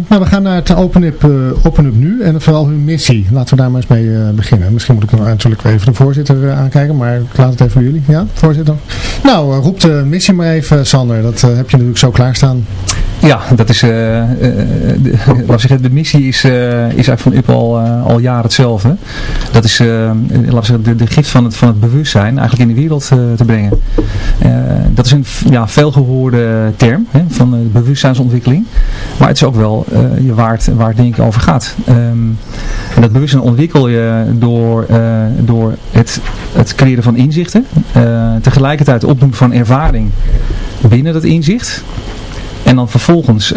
Speaker 3: nou, we gaan naar het Open Up, uh, Open Up nu en vooral hun missie. Laten we daar maar eens mee uh, beginnen. Misschien moet ik nou natuurlijk even de voorzitter aankijken, maar ik laat het even voor jullie. Ja, voorzitter? Nou, roep de missie maar even, Sander. Dat heb je natuurlijk zo klaarstaan.
Speaker 5: Ja, dat is, uh, uh, de, laat zeggen, de missie is, uh, is eigenlijk van UP al, al jaren hetzelfde. Dat is laat zeggen, de, de gift van het, van het bewustzijn eigenlijk in de wereld te brengen. dat is een ja, veelgehoorde term hè, van de bewustzijnsontwikkeling. Maar het is ook wel je waar, het, waar het denk ik over gaat. Um, en dat bewustzijn ontwikkel je door, door het, het creëren van inzichten. tegelijkertijd opdoen van ervaring binnen dat inzicht. En dan vervolgens,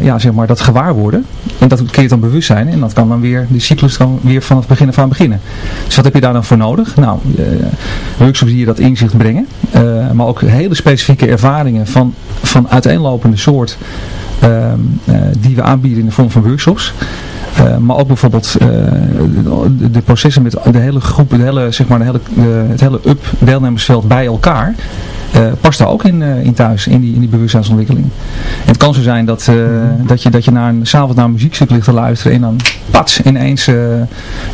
Speaker 5: ja, zeg maar, dat gewaar worden. En dat creëert dan bewustzijn. En dat kan dan weer, die cyclus kan weer vanaf het begin af aan beginnen. Dus wat heb je daar dan voor nodig? Nou, workshops die je dat inzicht brengen. maar ook hele specifieke ervaringen van, van uiteenlopende soort. Die we aanbieden in de vorm van workshops. Uh, maar ook bijvoorbeeld uh, de, processen met de hele groep, de hele, zeg maar, de hele, de, het hele up deelnemersveld bij elkaar. Uh, past daar ook in, in thuis, in die, in die bewustzijnsontwikkeling. En het kan zo zijn dat, dat, je, dat je naar een, s'avonds naar een muziekstuk ligt te luisteren en dan pats, ineens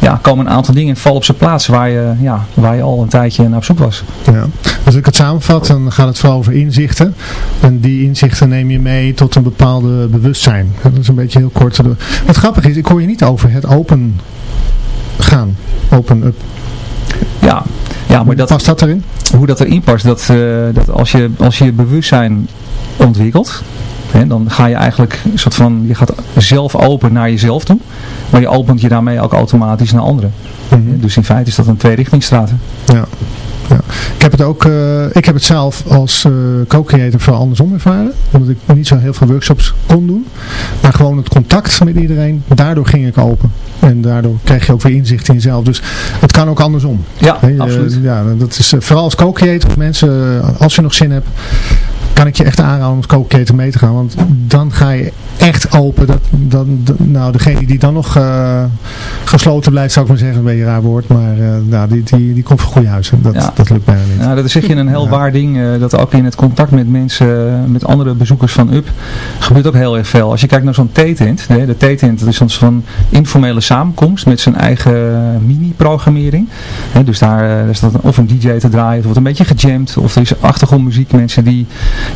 Speaker 5: ja, komen een aantal dingen vallen op zijn plaats waar je, ja, waar je al een tijdje naar op zoek was.
Speaker 3: Ja. Als ik het samenvat, dan gaat het vooral over inzichten. En die inzichten neem je mee tot een bepaalde bewustzijn. Dat is een beetje heel kort. Wat grappig is, ik hoor je niet over het open gaan. Open up.
Speaker 5: Ja, ja maar dat,
Speaker 3: past dat erin?
Speaker 5: Hoe dat erin past, dat, uh, dat als, je, als je bewustzijn ontwikkelt, hè, dan ga je eigenlijk een soort van, je gaat zelf open naar jezelf toe, maar je opent je daarmee ook automatisch naar anderen. Mm -hmm. Dus in feite is dat een tweerichtingsstraat.
Speaker 3: Ja. Ja. Ik heb het ook, uh, ik heb het zelf als uh, co-creator vooral andersom ervaren. Omdat ik niet zo heel veel workshops kon doen. Maar gewoon het contact met iedereen, daardoor ging ik open. En daardoor krijg je ook weer inzicht in jezelf. Dus het kan ook andersom.
Speaker 5: Ja, absoluut.
Speaker 3: ja, dat is vooral als co-creator, mensen, als je nog zin hebt, kan ik je echt aanraden om als co-creator mee te gaan. Want dan ga je echt open. Dat, dan, nou, degene die dan nog uh, gesloten blijft, zou ik maar zeggen, een beetje een raar woord. Maar uh, nou, die, die, die komt van goede huizen. Dat,
Speaker 5: ja.
Speaker 3: dat lukt bijna niet.
Speaker 5: Ja, dat zeg je een heel ja. waar ding. Uh, dat ook in het contact met mensen, met andere bezoekers van UP, gebeurt ook heel erg veel. Als je kijkt naar zo'n theetent. De dat is soms van informele samenkomst met zijn eigen mini-programmering. Dus daar, daar staat of een DJ te draaien, het wordt een beetje gejamd. Of er is achtergrondmuziek, mensen die,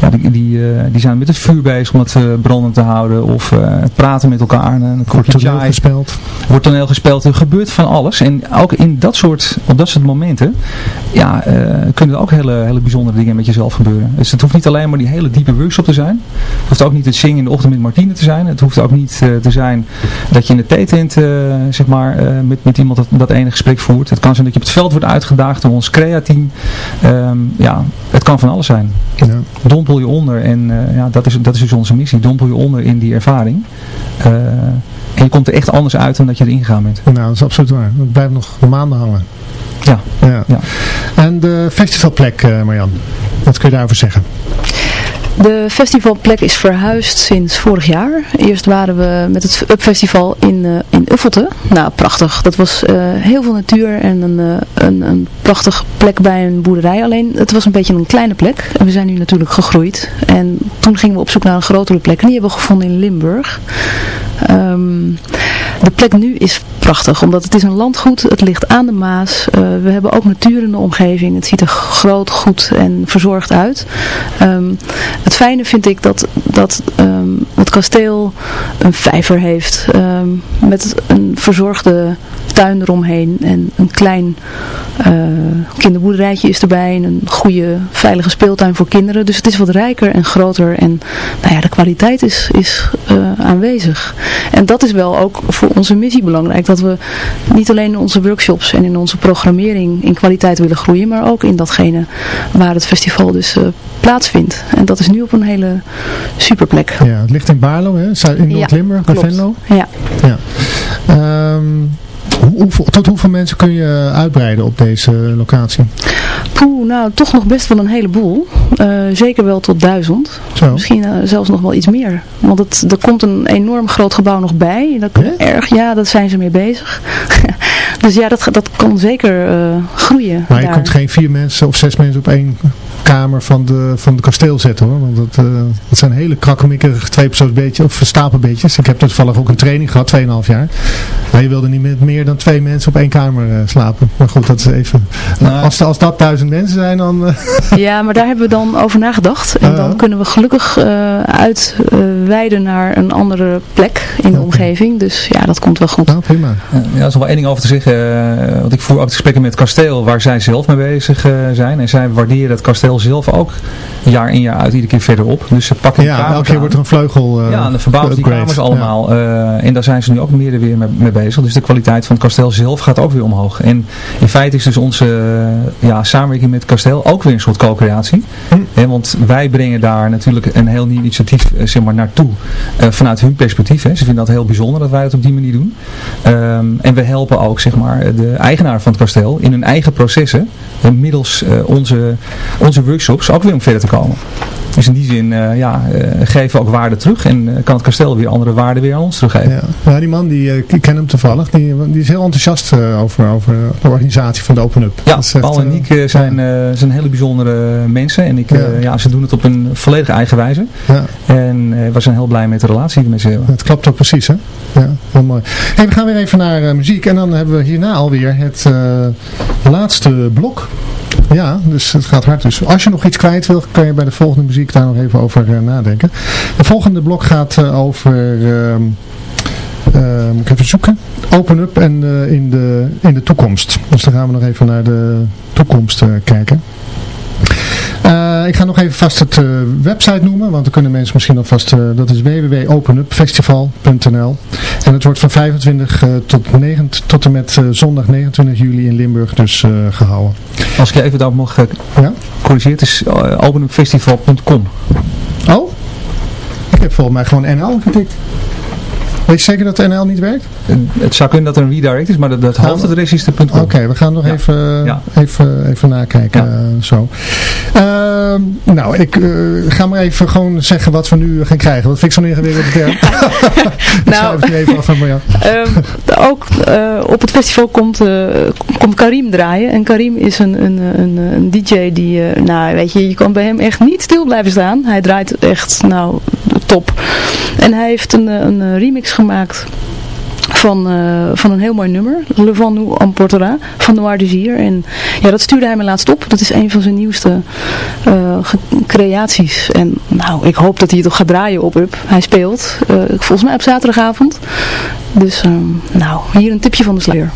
Speaker 5: ja, die, die, die zijn met het vuur bezig om het brandend te houden of uh, praten met elkaar. En een
Speaker 3: wordt toneel gespeeld.
Speaker 5: Wordt toneel gespeeld. Er gebeurt van alles. En ook in dat soort, op dat soort momenten ja, uh, kunnen er ook hele, hele bijzondere dingen met jezelf gebeuren. Dus het hoeft niet alleen maar die hele diepe workshop te zijn. Het hoeft ook niet het zingen in de ochtend met Martine te zijn. Het hoeft ook niet uh, te zijn dat je in de theetent zeg maar, met, met iemand dat, dat ene gesprek voert. Het kan zijn dat je op het veld wordt uitgedaagd door ons crea-team. Um, ja, het kan van alles zijn. Ja. Dompel je onder en ja, dat, is, dat is dus onze missie. Dompel je onder in die ervaring. Uh, en je komt er echt anders uit dan dat je erin gegaan bent.
Speaker 3: Nou, dat is absoluut waar. Het blijft nog maanden hangen.
Speaker 5: Ja.
Speaker 3: ja. ja. En de festivalplek, uh, Marjan, wat kun je daarover zeggen?
Speaker 6: De festivalplek is verhuisd sinds vorig jaar. Eerst waren we met het Up Festival in, uh, in Uffelte. Nou, prachtig. Dat was uh, heel veel natuur en een, uh, een, een prachtige plek bij een boerderij. Alleen, het was een beetje een kleine plek. En we zijn nu natuurlijk gegroeid. En toen gingen we op zoek naar een grotere plek. En die hebben we gevonden in Limburg. Um, de plek nu is prachtig, omdat het is een landgoed, het ligt aan de Maas. Uh, we hebben ook natuur in de omgeving. Het ziet er groot, goed en verzorgd uit. Um, het fijne vind ik dat, dat um, het kasteel een vijver heeft um, met een verzorgde tuin eromheen en een klein uh, kinderboerderijtje is erbij en een goede veilige speeltuin voor kinderen. Dus het is wat rijker en groter en nou ja, de kwaliteit is, is uh, aanwezig. En dat is wel ook voor onze missie belangrijk, dat we niet alleen in onze workshops en in onze programmering in kwaliteit willen groeien, maar ook in datgene waar het festival dus uh, plaatsvindt. En dat is nu op een hele super plek.
Speaker 3: Ja, het ligt in Baarlo, hè? in Noord-Limburg, bij Venlo.
Speaker 6: Ja.
Speaker 3: ja. Um, hoe, tot hoeveel mensen kun je uitbreiden op deze locatie?
Speaker 6: Poeh, nou toch nog best wel een heleboel. Uh, zeker wel tot duizend.
Speaker 3: Zo.
Speaker 6: Misschien uh, zelfs nog wel iets meer. Want het, er komt een enorm groot gebouw nog bij. Dat kan erg, ja, daar zijn ze mee bezig. dus ja, dat, dat kan zeker uh, groeien.
Speaker 3: Maar je
Speaker 6: daar.
Speaker 3: kunt geen vier mensen of zes mensen op één kamer van de, van de kasteel zetten hoor. Want dat, uh, dat zijn hele krakkemikkerige tweepersoonsbeetjes of stapelbeetjes. Ik heb toevallig ook een training gehad, 2,5 jaar. Maar je wilde niet met meer dan twee mensen op één kamer uh, slapen. Maar goed, dat is even...
Speaker 5: Nou,
Speaker 3: als, als dat duizend mensen zijn dan... Uh...
Speaker 6: Ja, maar daar hebben we dan over nagedacht. En
Speaker 3: Uh-huh.
Speaker 6: dan kunnen we gelukkig uh, uitweiden naar een andere plek in de omgeving. Dus ja, dat komt wel goed.
Speaker 3: Nou, prima.
Speaker 5: Ja, er is nog wel één ding over te zeggen. eh, want ik voer ook gesprekken met het kasteel waar zij zelf mee bezig eh, zijn. En zij waarderen het kasteel zelf ook jaar in jaar uit iedere keer verder op. Dus ze pakken
Speaker 3: ja, elke keer wordt er een vleugel uh,
Speaker 5: Ja, en dan verbouwen die kamers allemaal. en daar zijn ze nu ook meer, weer mee, mee, bezig. Dus de kwaliteit van het kasteel zelf gaat ook weer omhoog. En in feite is dus onze ja, samenwerking met het kasteel ook weer een soort co-creatie. Hm. want wij brengen daar natuurlijk een heel nieuw initiatief zeg maar, naartoe. vanuit hun perspectief. Hè. Ze vinden dat heel bijzonder dat wij het op die manier doen. Ehm, en we helpen ook zeg maar, de eigenaar van het kasteel in hun eigen processen. middels onze, onze workshops ook weer om verder te komen. Dus in die zin uh, ja, uh, geven we ook waarde terug en uh, kan het kasteel weer andere waarden weer aan ons teruggeven.
Speaker 3: Ja, ja die man, die, ik ken hem toevallig, die, die is heel enthousiast over, over de organisatie van de Open Up.
Speaker 5: Ja, Paul en Niek zijn, zijn hele bijzondere mensen en ik, ja. ja. ze doen het op een volledig eigen wijze. Ja. En we zijn heel blij met de relatie die we met ze hebben.
Speaker 3: Het klopt ook precies, hè? Ja, heel mooi. Hey, we gaan weer even naar muziek en dan hebben we hierna alweer het laatste blok. Ja, dus het gaat hard. Dus als je nog iets kwijt wil, kan je bij de volgende muziek daar nog even over uh, nadenken. De volgende blok gaat uh, over... Moet ik even zoeken. Open up en in, de, in de toekomst. Dus dan gaan we nog even naar de toekomst kijken. Uh, ik ga nog even vast het uh, website noemen, want dan kunnen mensen misschien alvast, uh, dat is www.openupfestival.nl en het wordt van 25 tot, 9, tot en met zondag 29 juli in Limburg dus gehouden.
Speaker 5: Als ik je even daarop mag ja? corrigeren, het is openupfestival.com.
Speaker 3: Oh? Ik heb volgens mij gewoon NL getikt. Weet je zeker dat de NL niet werkt?
Speaker 5: Het zou kunnen dat er een redirect is, maar dat, dat hoofdadres is de.com.
Speaker 3: Oké, we gaan nog ja. even, ja. even, even nakijken. Ja. Uh, zo. Uh, nou, ik uh, ga maar even gewoon zeggen wat we nu gaan krijgen. Dat vind ik zo'n ingewikkelde term. nou, het even af van Marjan.
Speaker 6: Um, ook uh, op het festival komt, komt Karim draaien. En Karim is een, een, een, een DJ die, nou weet je, je kan bij hem echt niet stil blijven staan. Hij draait echt, nou, top. En hij heeft een, een remix gemaakt van, uh, van een heel mooi nummer. Le Vent nous emportera van Noir Désir. En ja, dat stuurde hij me laatst op. Dat is een van zijn nieuwste uh, creaties. En nou, ik hoop dat hij het toch gaat draaien op. Hij speelt, uh, volgens mij op zaterdagavond. Dus nou, hier een tipje van de sluier.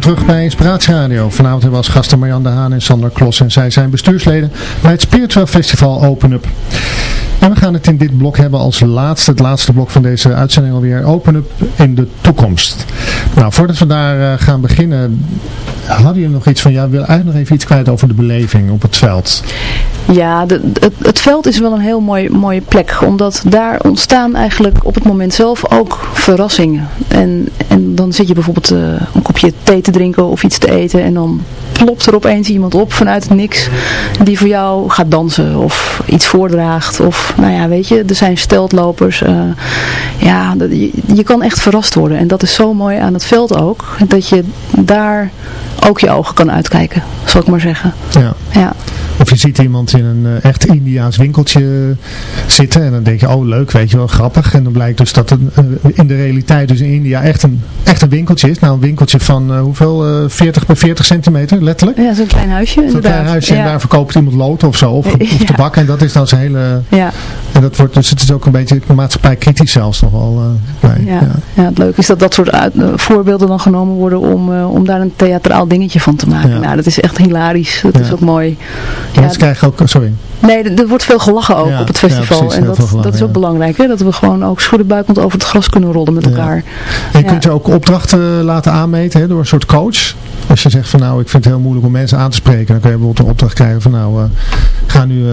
Speaker 3: Terug bij Inspiratie Radio. Vanavond hebben we als gasten Marjan de Haan en Sander Klos en zij zijn bestuursleden bij het Spiritual Festival Open Up. En we gaan het in dit blok hebben als laatste, het laatste blok van deze uitzending alweer, Open Up in de toekomst. Nou, voordat we daar uh, gaan beginnen, hadden jullie nog iets van, ja, wil eigenlijk nog even iets kwijt over de beleving op het veld.
Speaker 6: Ja, het, het, veld is wel een heel mooi, mooie plek, omdat daar ontstaan eigenlijk op het moment zelf ook verrassingen. En, en dan zit je bijvoorbeeld uh, een kopje thee te drinken of iets te eten en dan plopt er opeens iemand op vanuit het niks die voor jou gaat dansen of iets voordraagt of nou ja weet je, er zijn steltlopers uh, ja, je, je kan echt verrast worden en dat is zo mooi aan het veld ook, dat je daar ook je ogen kan uitkijken, zal ik maar zeggen.
Speaker 3: Ja. ja. Of je ziet iemand in een uh, echt Indiaas winkeltje zitten en dan denk je, oh leuk, weet je wel, grappig. En dan blijkt dus dat het uh, in de realiteit dus in India echt een, echt een winkeltje is. Nou, een winkeltje van uh, hoeveel? 40 bij 40 centimeter, letterlijk.
Speaker 6: Ja, zo'n klein huisje
Speaker 3: Zo'n klein huisje
Speaker 6: ja.
Speaker 3: en daar verkoopt iemand lood of zo, of, of
Speaker 6: ja.
Speaker 3: tabak. En dat is dan zijn hele...
Speaker 6: Ja.
Speaker 3: En dat wordt, dus het is ook een beetje maatschappij kritisch zelfs nog wel. bij,
Speaker 6: ja. Ja. het leuke is dat dat soort uit, voorbeelden dan genomen worden om, om daar een theatraal dingetje van te maken. Nou, dat is echt hilarisch. Dat is ook mooi.
Speaker 3: Mensen krijgen ook, sorry.
Speaker 6: Nee, er wordt veel gelachen ook op het festival.
Speaker 3: precies,
Speaker 6: en dat,
Speaker 3: gelachen,
Speaker 6: dat is ook belangrijk. Hè? Dat we gewoon ook schuddenbuikend over het gras kunnen rollen met elkaar.
Speaker 3: En je kunt je ook opdrachten laten aanmeten hè, door een soort coach. Als je zegt van nou, ik vind het heel moeilijk om mensen aan te spreken. Dan kun je bijvoorbeeld een opdracht krijgen van nou, ga nu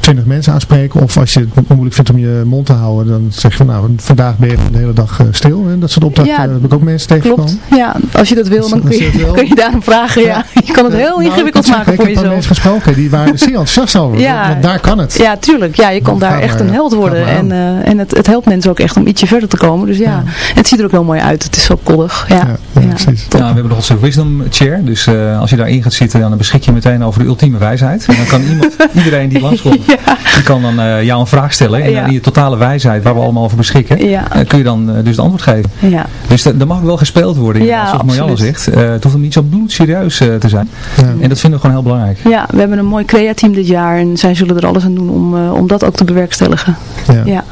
Speaker 3: twintig mensen aanspreken. Of als je het moeilijk vindt om je mond te houden, dan zeg je van nou, vandaag ben je de hele dag uh, stil. En dat soort opdrachten
Speaker 6: ja,
Speaker 3: heb ik ook mensen tegengekomen.
Speaker 6: Ja, als je dat wil, dan kun je, kun je daarom vragen. Ja. ja. Je kan het heel nou, ingewikkeld maken voor jezelf.
Speaker 3: Ik heb mensen gesproken, die waren zeer enthousiast over.
Speaker 6: Ja.
Speaker 3: Want daar kan het.
Speaker 6: Ja, tuurlijk. Ja, je kan daar echt een held worden. En, uh, en het, het helpt mensen ook echt om ietsje verder te komen. Dus ja, ja. het ziet er ook heel mooi uit. Het is zo koddig. Ja,
Speaker 3: ja, precies.
Speaker 5: Ja, we hebben nog onze Wisdom Chair. Dus uh, als je daarin gaat zitten, dan beschik je meteen over de ultieme wijsheid. En dan kan iemand, iedereen die langskomt, die kan dan uh, jou een vraag stellen. En in je totale wijsheid, waar we allemaal over beschikken, kun je dan dus het antwoord geven.
Speaker 6: Ja.
Speaker 5: Dus er mag wel gespeeld worden.
Speaker 6: Ja,
Speaker 5: zoals Marianne zegt. het hoeft niet zo bloedserieus te zijn. En dat vinden we gewoon heel belangrijk.
Speaker 6: Ja, we hebben een mooi createam dit jaar. En zij zullen er alles aan doen om, uh, om dat ook te bewerkstelligen.
Speaker 3: Ja. ja.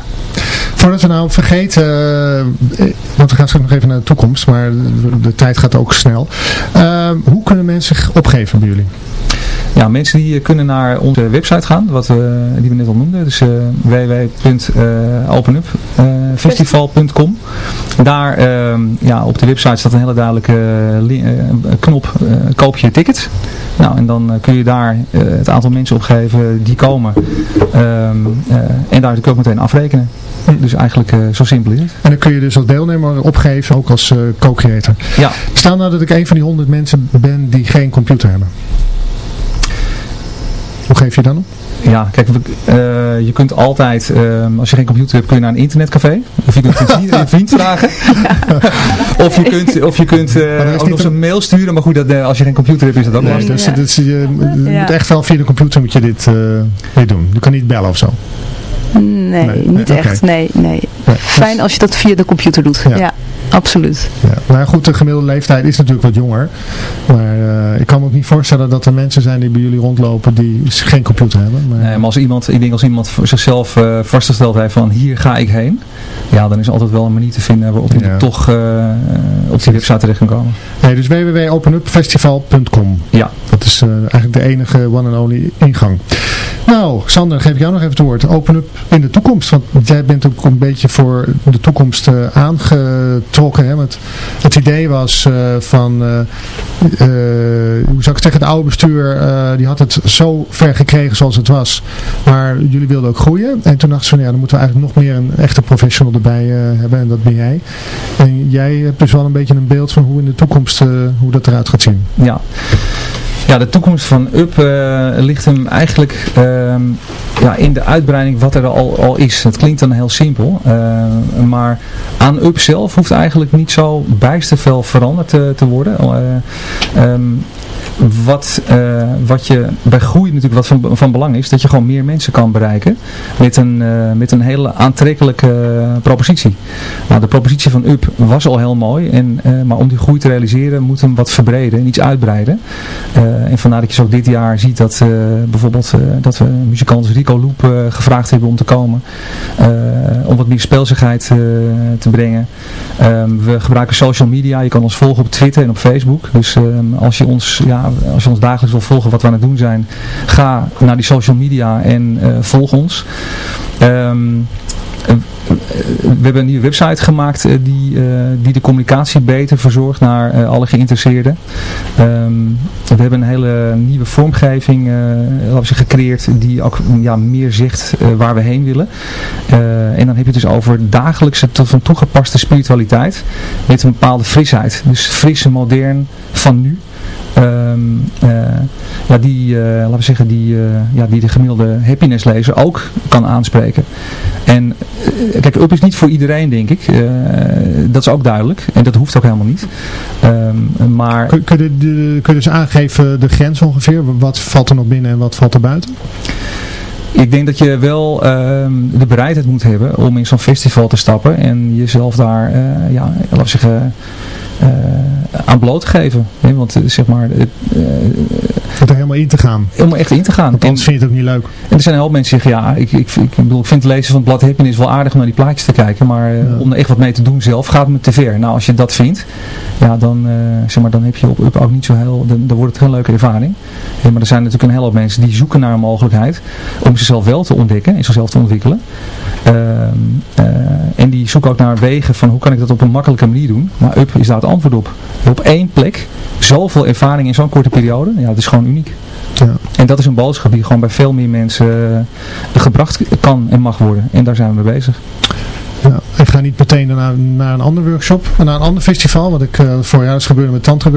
Speaker 3: Voordat we nou vergeten, uh, want we gaan straks nog even naar de toekomst, maar de, de tijd gaat ook snel. Uh, hoe kunnen mensen zich opgeven bij jullie?
Speaker 5: Ja, mensen die kunnen naar onze website gaan, wat we, die we net al noemden. Dus uh, www.openupfestival.com Daar uh, ja, op de website staat een hele duidelijke knop, koop je ticket. Nou, en dan kun je daar het aantal mensen opgeven die komen. Um, en daar kun je ook meteen afrekenen. Dus eigenlijk uh, zo simpel is het.
Speaker 3: En dan kun je dus als deelnemer opgeven, ook als uh, co-creator.
Speaker 5: Ja.
Speaker 3: Stel nou dat ik een van die honderd mensen ben die geen computer hebben. Geef je dan op?
Speaker 5: Ja, kijk, uh, je kunt altijd, uh, als je geen computer hebt, kun je naar een internetcafé. Of je kunt een, een vriend vragen. of je kunt, of je kunt uh, ook nog een mail sturen. Maar goed, dat, als je geen computer hebt, is dat ook
Speaker 3: nee,
Speaker 5: lastig.
Speaker 3: Dus, ja. dus, je ja. moet echt wel via de computer moet je dit weer doen. Je kan niet bellen of zo.
Speaker 6: Nee, nee niet nee, echt. Okay. Nee, nee, nee. Fijn als je dat via de computer doet. Ja, ja absoluut.
Speaker 3: Ja. Maar goed, de gemiddelde leeftijd is natuurlijk wat jonger. Maar uh, ik kan me ook niet voorstellen dat er mensen zijn die bij jullie rondlopen die geen computer hebben. Maar...
Speaker 5: Nee, maar als iemand, ik denk als iemand voor zichzelf uh, vastgesteld heeft van hier ga ik heen. Ja, dan is er altijd wel een manier te vinden waarop je ja. toch uh, op die website terecht kan komen.
Speaker 3: Nee, dus www.openupfestival.com.
Speaker 5: Ja.
Speaker 3: Dat is eigenlijk de enige one and only ingang. Nou, Sander, geef ik jou nog even het woord. Open up in de toekomst. Want jij bent ook een beetje voor de toekomst uh, aangetrokken. Hè? Want het idee was uh, van, uh, hoe zou ik zeggen, het oude bestuur, die had het zo ver gekregen zoals het was. Maar jullie wilden ook groeien. En toen dachten ze van, ja, dan moeten we eigenlijk nog meer een echte professional erbij hebben. En dat ben jij. En jij hebt dus wel een beetje een beeld van hoe in de toekomst, hoe dat eruit gaat zien.
Speaker 5: Ja. Ja, de toekomst van UP uh, ligt hem eigenlijk uh, ja, in de uitbreiding wat er al, al is. Het klinkt dan heel simpel, uh, maar aan UP zelf hoeft eigenlijk niet zo bijster veel veranderd te, te worden. Um, wat, uh, wat je bij groei natuurlijk wat van, van belang is, dat je gewoon meer mensen kan bereiken met een, uh, met een hele aantrekkelijke propositie. Nou, de propositie van UP was al heel mooi, en, uh, maar om die groei te realiseren moet hem wat verbreden en iets uitbreiden. en vandaar dat je zo dit jaar ziet dat bijvoorbeeld dat we muzikant Rico Loep gevraagd hebben om te komen, om wat meer speelsigheid te brengen. Um, we gebruiken social media, je kan ons volgen op Twitter en op Facebook, dus um, als je ons ja, als je ons dagelijks wil volgen wat we aan het doen zijn, ga naar die social media en uh, volg ons. Um, we hebben een nieuwe website gemaakt uh, die, uh, die de communicatie beter verzorgt naar uh, alle geïnteresseerden. Um, we hebben een hele nieuwe vormgeving zeggen, gecreëerd die ook ja, meer zegt waar we heen willen. en dan heb je het dus over dagelijkse van toegepaste spiritualiteit met een bepaalde frisheid. Dus fris en modern van nu. Um, uh, ja, die, uh, laten we zeggen, die, uh, ja, die de gemiddelde happiness lezer ook kan aanspreken. En kijk, up is niet voor iedereen, denk ik. dat is ook duidelijk. En dat hoeft ook helemaal niet. Um, maar...
Speaker 3: Kun, kun, je, kun je dus aangeven de grens ongeveer? Wat valt er nog binnen en wat valt er buiten?
Speaker 5: Ik denk dat je wel um, de bereidheid moet hebben om in zo'n festival te stappen en jezelf daar, ja, laten we zeggen, aan bloot te geven. Hè? Want uh, zeg maar... Uh,
Speaker 3: er helemaal in te gaan.
Speaker 5: Helemaal echt in te gaan.
Speaker 3: Want anders vind je het ook niet leuk.
Speaker 5: En er zijn een hoop mensen die zeggen, ja, ik, ik, ik, bedoel, ik vind het lezen van het blad Happiness wel aardig om naar die plaatjes te kijken. Maar ja. om er echt wat mee te doen zelf gaat me te ver. Nou, als je dat vindt, ja, dan, zeg maar, dan heb je op ook niet zo heel... Dan, dan wordt het een leuke ervaring. Ja, maar er zijn natuurlijk een hele hoop mensen die zoeken naar een mogelijkheid om zichzelf wel te ontdekken en zichzelf te ontwikkelen. Ehm, en die zoeken ook naar wegen van hoe kan ik dat op een makkelijke manier doen. Maar Up is daar het antwoord op. Op één plek, zoveel ervaring in zo'n korte periode, ja, dat is gewoon uniek. Ja. En dat is een boodschap die gewoon bij veel meer mensen uh, gebracht kan en mag worden. En daar zijn we mee bezig.
Speaker 3: Ja, ik ga niet meteen naar, naar een ander workshop, naar een ander festival, wat ik uh, vorig jaar is gebeurd met Tantra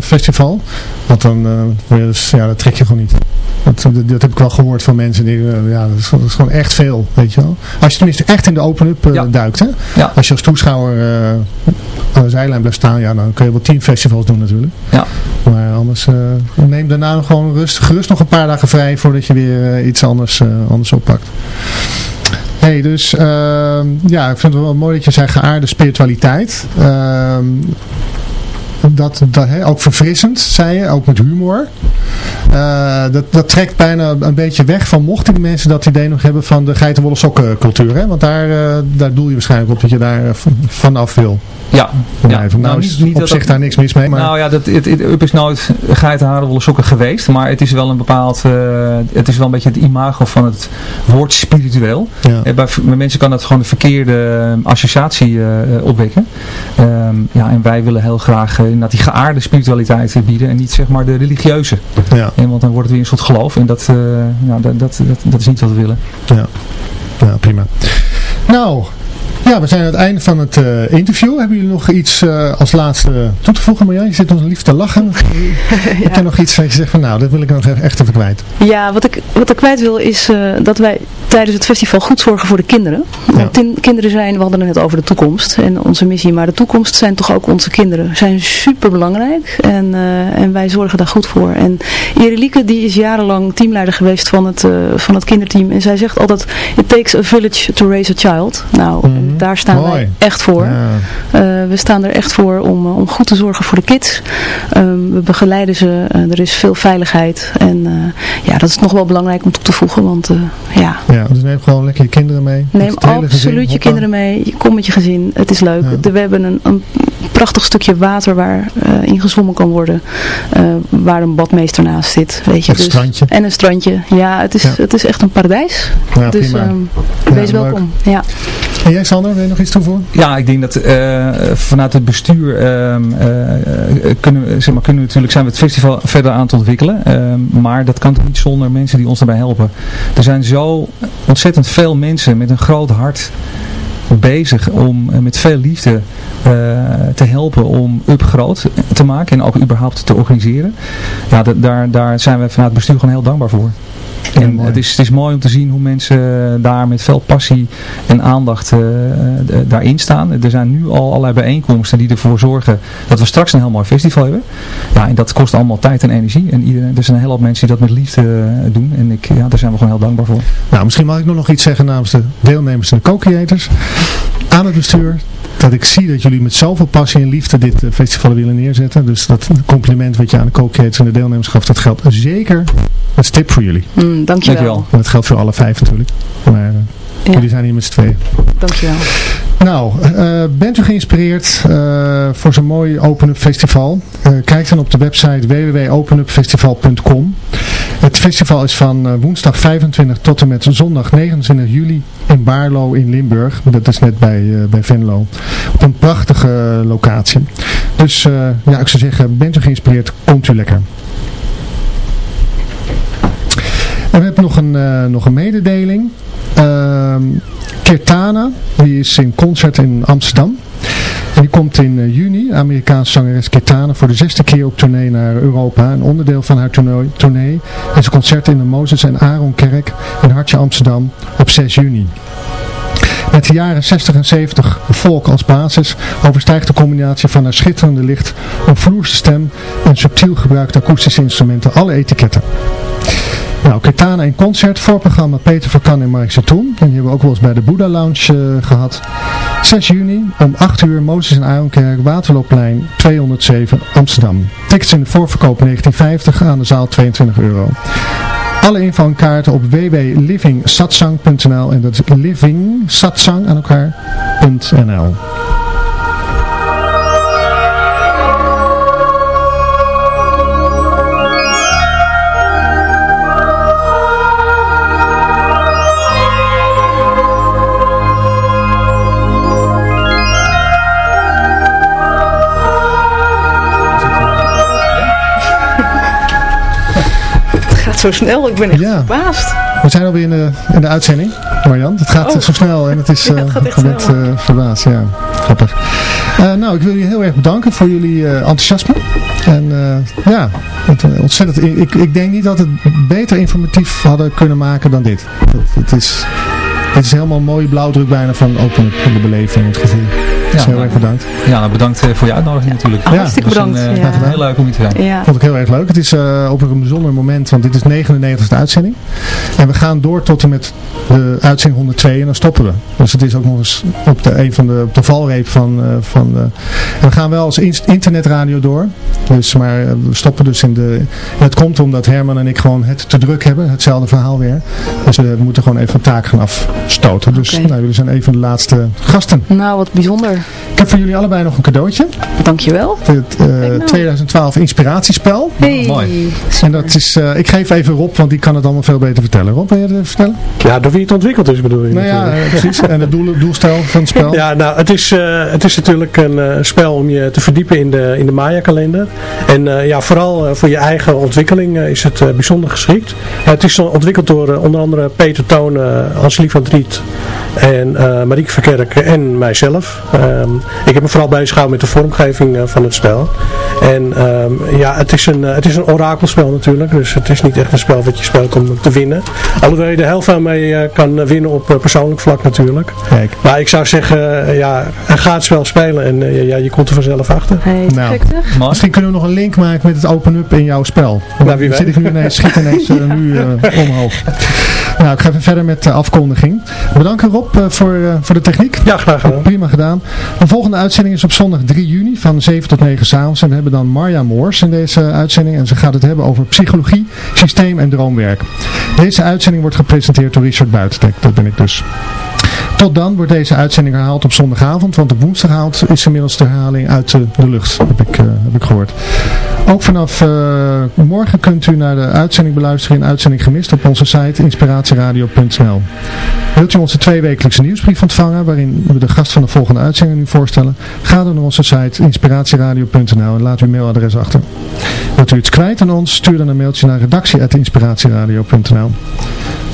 Speaker 3: Festival. Want dan, uh, dus, ja, dat trek je gewoon niet. Dat, dat, dat, heb ik wel gehoord van mensen, die, uh, ja, dat is, dat is, gewoon echt veel, weet je wel. Als je tenminste echt in de open-up ja. duikt, hè.
Speaker 5: Ja.
Speaker 3: Als je als toeschouwer aan de zijlijn blijft staan, ja, dan kun je wel tien festivals doen natuurlijk.
Speaker 5: Ja.
Speaker 3: Maar anders neem daarna gewoon rust, gerust nog een paar dagen vrij voordat je weer iets anders, anders oppakt. Hey, dus uh, ja, ik vind het wel mooi dat je zei geaarde spiritualiteit. Uh, dat, dat ook verfrissend, zei je, ook met humor. Uh, dat, dat trekt bijna een beetje weg van, mochten mensen dat idee nog hebben van de geitenwolle sokken cultuur. Hè? Want daar, uh, daar doel je waarschijnlijk op dat je daar vanaf wil.
Speaker 5: Ja.
Speaker 3: ja. Nou, nou is niet, niet op zich dat, daar niks mis mee. Maar...
Speaker 5: Nou ja, dat, het, het, het is nooit geitenwolle sokken geweest. Maar het is wel een bepaald, uh, het is wel een beetje het imago van het woord spiritueel.
Speaker 3: Ja.
Speaker 5: Bij, bij mensen kan dat gewoon de verkeerde associatie opwekken. Um, ja, en wij willen heel graag inderdaad die geaarde spiritualiteit bieden en niet zeg maar de religieuze.
Speaker 3: Ja.
Speaker 5: En, want dan wordt het weer een soort geloof en dat, uh, ja, dat, dat, dat, dat, is niet wat we willen.
Speaker 3: Ja, ja prima. Nou, ja, we zijn aan het einde van het uh, interview. Hebben jullie nog iets uh, als laatste toe te voegen? Marjan, je zit ons lief te lachen. ja. Heb je nog iets waar je zegt van nou, dat wil ik nog echt even kwijt?
Speaker 6: Ja, wat ik, wat ik kwijt wil is uh, dat wij tijdens het festival goed zorgen voor de kinderen. Want ja. kinderen zijn, we hadden het net over de toekomst en onze missie, maar de toekomst zijn toch ook onze kinderen. Zijn super belangrijk en, en wij zorgen daar goed voor. En Irelieke die is jarenlang teamleider geweest van het, van het kinderteam en zij zegt altijd, it takes a village to raise a child. Nou, mm -hmm. Daar staan
Speaker 3: Mooi.
Speaker 6: wij echt voor.
Speaker 3: Ja.
Speaker 6: Uh, we staan er echt voor om, om goed te zorgen voor de kids. Um, we begeleiden ze. Uh, er is veel veiligheid. En ja, dat is nog wel belangrijk om toe te voegen. Want ja.
Speaker 3: Ja, dus neem gewoon lekker je kinderen mee.
Speaker 6: Neem absoluut gezin, je kinderen mee. Kom met je gezin. Het is leuk. Ja. We hebben een, een prachtig stukje water waar in gezwommen kan worden. waar een badmeester naast zit. Weet je.
Speaker 3: Een
Speaker 6: dus,
Speaker 3: strandje.
Speaker 6: En een strandje. Ja, het is,
Speaker 3: Ja.
Speaker 6: Het is echt een paradijs.
Speaker 3: Ja,
Speaker 6: dus um,
Speaker 3: Ja,
Speaker 6: wees
Speaker 3: leuk.
Speaker 6: welkom. Ja.
Speaker 3: En jij Sander, wil je nog iets toevoegen?
Speaker 5: Ja, ik denk dat uh, vanuit het bestuur uh, uh, kunnen, we, zeg maar, kunnen we natuurlijk zijn we het festival verder aan het ontwikkelen. Ehm, maar dat kan toch niet zonder mensen die ons daarbij helpen. Er zijn zo ontzettend veel mensen met een groot hart bezig om uh, met veel liefde uh, te helpen om UP groot te maken en ook überhaupt te organiseren. Ja, daar, daar zijn we vanuit het bestuur gewoon heel dankbaar voor. En het is, het is mooi om te zien hoe mensen daar met veel passie en aandacht uh, daarin staan. Er zijn nu al allerlei bijeenkomsten die ervoor zorgen dat we straks een heel mooi festival hebben. Ja, en dat kost allemaal tijd en energie. En iedereen, er zijn een hele hoop mensen die dat met liefde doen. En ik, ja, daar zijn we gewoon heel dankbaar voor.
Speaker 3: Nou, misschien mag ik nog iets zeggen namens de deelnemers en de co-creators. Aan het bestuur, dat ik zie dat jullie met zoveel passie en liefde dit uh, festival willen neerzetten. Dus dat compliment wat je aan de co-creators en de deelnemers gaf, dat geldt zeker als tip voor jullie.
Speaker 6: Mm, dankjewel. dankjewel.
Speaker 3: En dat geldt voor alle vijf natuurlijk. Maar uh, ja. jullie zijn hier met z'n tweeën.
Speaker 6: Dankjewel.
Speaker 3: Nou, uh, bent u geïnspireerd uh, voor zo'n mooi Open Up Festival? Uh, kijk dan op de website www.openupfestival.com. Het festival is van woensdag 25 tot en met zondag 29 juli in Baarlo in Limburg. Dat is net bij, bij Venlo. Op een prachtige locatie. Dus ja, ik zou zeggen, bent u geïnspireerd, komt u lekker. En we hebben nog een, nog een mededeling. Uh, Kirtana, die is in concert in Amsterdam. Die komt in uh, juni, Amerikaanse zangeres Kirtana, voor de zesde keer op tournee naar Europa. Een onderdeel van haar tournee, is een concert in de Mozes en Aaron Kerk in Hartje Amsterdam op 6 juni. Met de jaren 60 en 70 volk als basis overstijgt de combinatie van haar schitterende licht, een vloerse stem en subtiel gebruikte akoestische instrumenten alle etiketten. Nou, Ketana in concert, voorprogramma Peter Verkan en Mark Zatoen. En die hebben we ook wel eens bij de Buddha Lounge uh, gehad. 6 juni om 8 uur, Mozes en Aaronkerk, Waterloopplein 207 Amsterdam. Tickets in de voorverkoop 1950 aan de zaal 22 euro. Alle info en kaarten op www.livingsatsang.nl en dat is livingsatsang aan elkaar.nl.
Speaker 6: zo snel. Ik ben echt verbaasd.
Speaker 3: We zijn alweer in de, in de uitzending, Marjan. Het gaat oh. zo snel en het is ja, het uh, net, uh, verbaasd. Ja, grappig. Uh, nou, ik wil jullie heel erg bedanken voor jullie enthousiasme. En ja, het, ontzettend. Ik, ik denk niet dat het beter informatief hadden kunnen maken dan dit. Het, het is, het is helemaal een mooie blauwdruk bijna van open de beleving, het gevoel. Dus heel erg bedankt.
Speaker 5: Ja, nou, bedankt eh, voor je uitnodiging natuurlijk.
Speaker 6: Ja, hartstikke bedankt.
Speaker 5: Een, uh, Heel leuk om hier te zijn.
Speaker 3: Ja. Vond ik heel erg leuk. Het is uh, op een bijzonder moment, want dit is 99e uitzending. En we gaan door tot en met de uitzending 102 en dan stoppen we. Dus het is ook nog eens op de, een van de, op de valreep van... Uh, van uh, en we gaan wel als internetradio door. Dus, maar we stoppen dus in de... En het komt omdat Herman en ik gewoon het te druk hebben. Hetzelfde verhaal weer. Dus we moeten gewoon even een taak gaan afstoten. Dus okay. nou, jullie zijn even de laatste gasten.
Speaker 6: Nou, wat bijzonder.
Speaker 3: Ik heb voor jullie allebei nog een cadeautje.
Speaker 6: Dankjewel.
Speaker 3: Het uh, nou. 2012 inspiratiespel.
Speaker 6: Hey. Mooi.
Speaker 3: En dat is, uh, ik geef even Rob, want die kan het allemaal veel beter vertellen. Rob, wil je het vertellen?
Speaker 8: Ja, door wie het ontwikkeld is bedoel je
Speaker 3: Nou ja, precies. en het doel, doelstel van het spel.
Speaker 8: Ja, nou, het is, het is natuurlijk een spel om je te verdiepen in de, in de Maya kalender. En ja, vooral voor je eigen ontwikkeling is het bijzonder geschikt. het is ontwikkeld door onder andere Peter Toon, Hans van Driet en Marieke Verkerk en mijzelf. Um, ik heb me vooral bezig gehouden met de vormgeving uh, van het spel. En um, ja, het is, een, uh, het is een orakelspel natuurlijk. Dus het is niet echt een spel wat je speelt om te winnen. Alhoewel je er heel veel mee uh, kan winnen op persoonlijk vlak natuurlijk. Kijk. Maar ik zou zeggen, ja, ga het spel spelen en ja, je komt er vanzelf achter.
Speaker 6: Hey, nou,
Speaker 3: misschien kunnen we nog een link maken met het open-up in jouw spel.
Speaker 8: Nou, wie weet.
Speaker 3: Zit ik nu ineens, schiet ineens nu omhoog. Nou, ik ga even verder met de afkondiging. Bedankt Rob voor, voor de techniek.
Speaker 8: Ja, graag gedaan.
Speaker 3: Prima gedaan. De volgende uitzending is op zondag 3 juni van 7 tot 9 s'avonds. En we hebben dan Marja Moors in deze uitzending. En ze gaat het hebben over psychologie, systeem en droomwerk. Deze uitzending wordt gepresenteerd door Richard Buitentek. Dat ben ik dus. Tot dan wordt deze uitzending herhaald op zondagavond, want op woensdagavond is inmiddels de herhaling uit de, lucht, heb ik, uh, heb ik gehoord. Ook vanaf uh, morgen kunt u naar de uitzending beluisteren in Uitzending Gemist op onze site inspiratieradio.nl. Wilt u onze tweewekelijkse nieuwsbrief ontvangen, waarin we de gast van de volgende uitzending nu voorstellen? Ga dan naar onze site inspiratieradio.nl en laat uw mailadres achter. Wilt u iets kwijt aan ons, stuur dan een mailtje naar redactie.inspiratieradio.nl.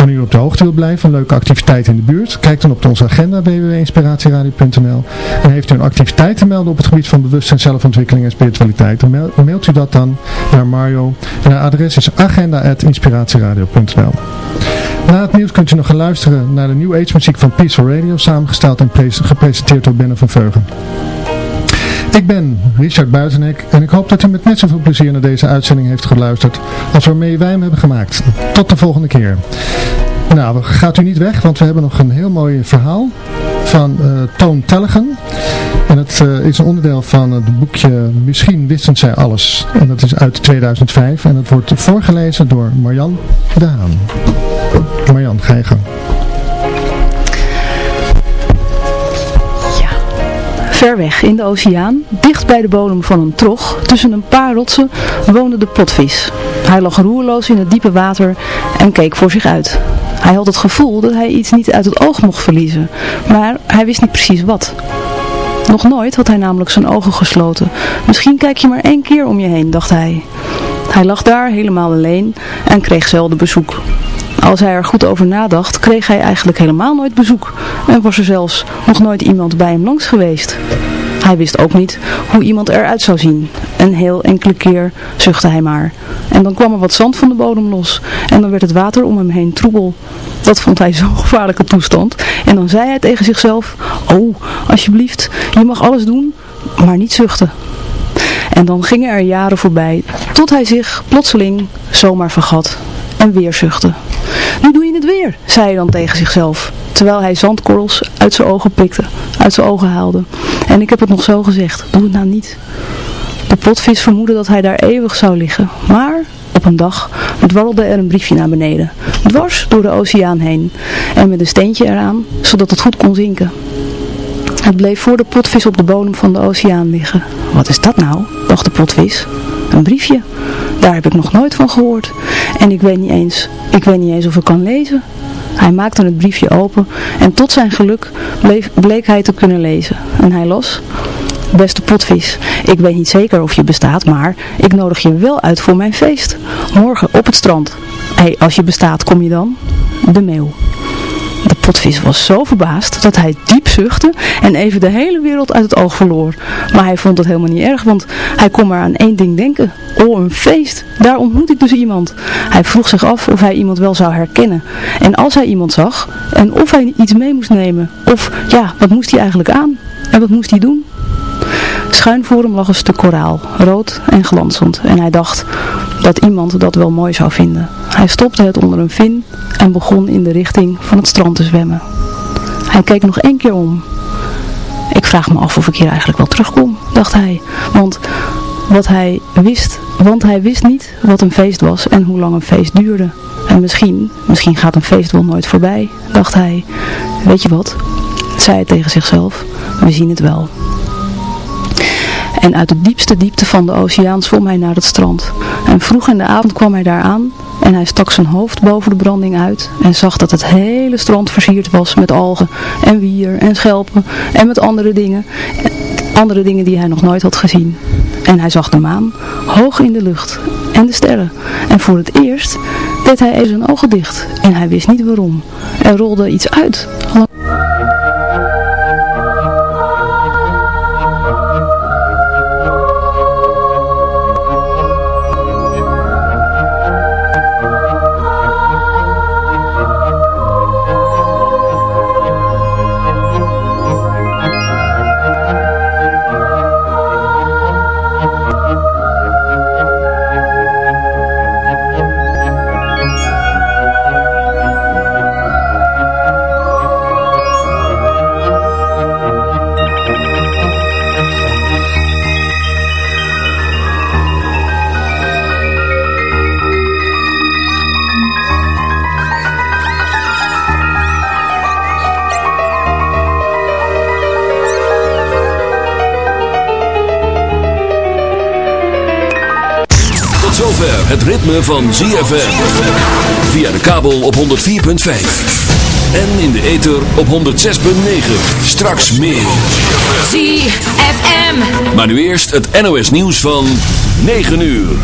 Speaker 3: Wanneer u op de hoogte wilt blijven van leuke activiteiten in de buurt, kijk dan op onze agenda www.inspiratieradio.nl en heeft u een activiteit te melden op het gebied van bewustzijn, zelfontwikkeling en spiritualiteit, dan mailt u dat dan naar Mario. En haar adres is agenda.inspiratieradio.nl Na het nieuws kunt u nog gaan luisteren naar de New Age muziek van Peaceful Radio, samengesteld en gepresenteerd door Benno van Veugen. Ik ben Richard Buitenek en ik hoop dat u met net zoveel plezier naar deze uitzending heeft geluisterd als waarmee wij hem hebben gemaakt. Tot de volgende keer. Nou, gaat u niet weg, want we hebben nog een heel mooi verhaal van uh, Toon Tellegen. En het uh, is een onderdeel van het boekje Misschien wisten zij alles. En dat is uit 2005 en het wordt voorgelezen door Marjan de Haan. Marjan, ga je gang.
Speaker 6: Ver weg in de oceaan, dicht bij de bodem van een trog, tussen een paar rotsen, woonde de potvis. Hij lag roerloos in het diepe water en keek voor zich uit. Hij had het gevoel dat hij iets niet uit het oog mocht verliezen, maar hij wist niet precies wat. Nog nooit had hij namelijk zijn ogen gesloten. Misschien kijk je maar één keer om je heen, dacht hij. Hij lag daar helemaal alleen en kreeg zelden bezoek. Als hij er goed over nadacht, kreeg hij eigenlijk helemaal nooit bezoek. En was er zelfs nog nooit iemand bij hem langs geweest. Hij wist ook niet hoe iemand eruit zou zien. Een heel enkele keer zuchtte hij maar. En dan kwam er wat zand van de bodem los. En dan werd het water om hem heen troebel. Dat vond hij zo'n gevaarlijke toestand. En dan zei hij tegen zichzelf, oh, alsjeblieft, je mag alles doen, maar niet zuchten. En dan gingen er jaren voorbij, tot hij zich plotseling zomaar vergat en weer zuchtte. Nu doe je het weer, zei hij dan tegen zichzelf, terwijl hij zandkorrels uit zijn ogen pikte, uit zijn ogen haalde. En ik heb het nog zo gezegd, doe het nou niet. De potvis vermoedde dat hij daar eeuwig zou liggen, maar op een dag dwarrelde er een briefje naar beneden, dwars door de oceaan heen en met een steentje eraan, zodat het goed kon zinken. Het bleef voor de potvis op de bodem van de oceaan liggen. Wat is dat nou? dacht de potvis. Een briefje. Daar heb ik nog nooit van gehoord. En ik weet niet eens, ik weet niet eens of ik kan lezen. Hij maakte het briefje open en tot zijn geluk bleek hij te kunnen lezen. En hij las... Beste potvis, ik weet niet zeker of je bestaat, maar ik nodig je wel uit voor mijn feest. Morgen op het strand. Hé, hey, als je bestaat, kom je dan? De mail. De potvis was zo verbaasd dat hij diep zuchtte en even de hele wereld uit het oog verloor. Maar hij vond het helemaal niet erg, want hij kon maar aan één ding denken. Oh, een feest. Daar ontmoet ik dus iemand. Hij vroeg zich af of hij iemand wel zou herkennen. En als hij iemand zag, en of hij iets mee moest nemen. Of, ja, wat moest hij eigenlijk aan? En wat moest hij doen? Schuin voor hem lag een stuk koraal, rood en glanzend. En hij dacht dat iemand dat wel mooi zou vinden. Hij stopte het onder een vin en begon in de richting van het strand te zwemmen. Hij keek nog één keer om. Ik vraag me af of ik hier eigenlijk wel terugkom, dacht hij. Want wat hij wist, want hij wist niet wat een feest was en hoe lang een feest duurde. En misschien, misschien gaat een feest wel nooit voorbij, dacht hij. Weet je wat, zei hij tegen zichzelf, we zien het wel. En uit de diepste diepte van de oceaan zwom hij naar het strand. En vroeg in de avond kwam hij daar aan en hij stak zijn hoofd boven de branding uit en zag dat het hele strand versierd was met algen en wier en schelpen en met andere dingen. Andere dingen die hij nog nooit had gezien. En hij zag de maan hoog in de lucht en de sterren. En voor het eerst deed hij even zijn ogen dicht en hij wist niet waarom. Er rolde iets uit.
Speaker 2: Ritme van ZFM. Via de kabel op 104.5. En in de ether op 106.9. Straks meer.
Speaker 9: ZFM.
Speaker 2: Maar nu eerst het NOS nieuws van 9 uur.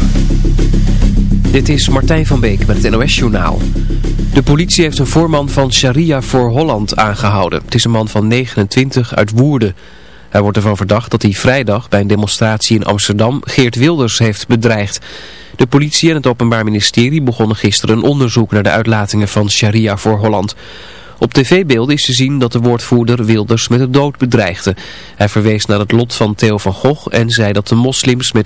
Speaker 1: Dit is Martijn van Beek met het NOS-journaal. De politie heeft een voorman van Sharia voor Holland aangehouden. Het is een man van 29 uit Woerden. Hij wordt ervan verdacht dat hij vrijdag bij een demonstratie in Amsterdam Geert Wilders heeft bedreigd. De politie en het Openbaar Ministerie begonnen gisteren een onderzoek naar de uitlatingen van Sharia voor Holland. Op tv-beelden is te zien dat de woordvoerder Wilders met de dood bedreigde. Hij verwees naar het lot van Theo van Gogh en zei dat de moslims met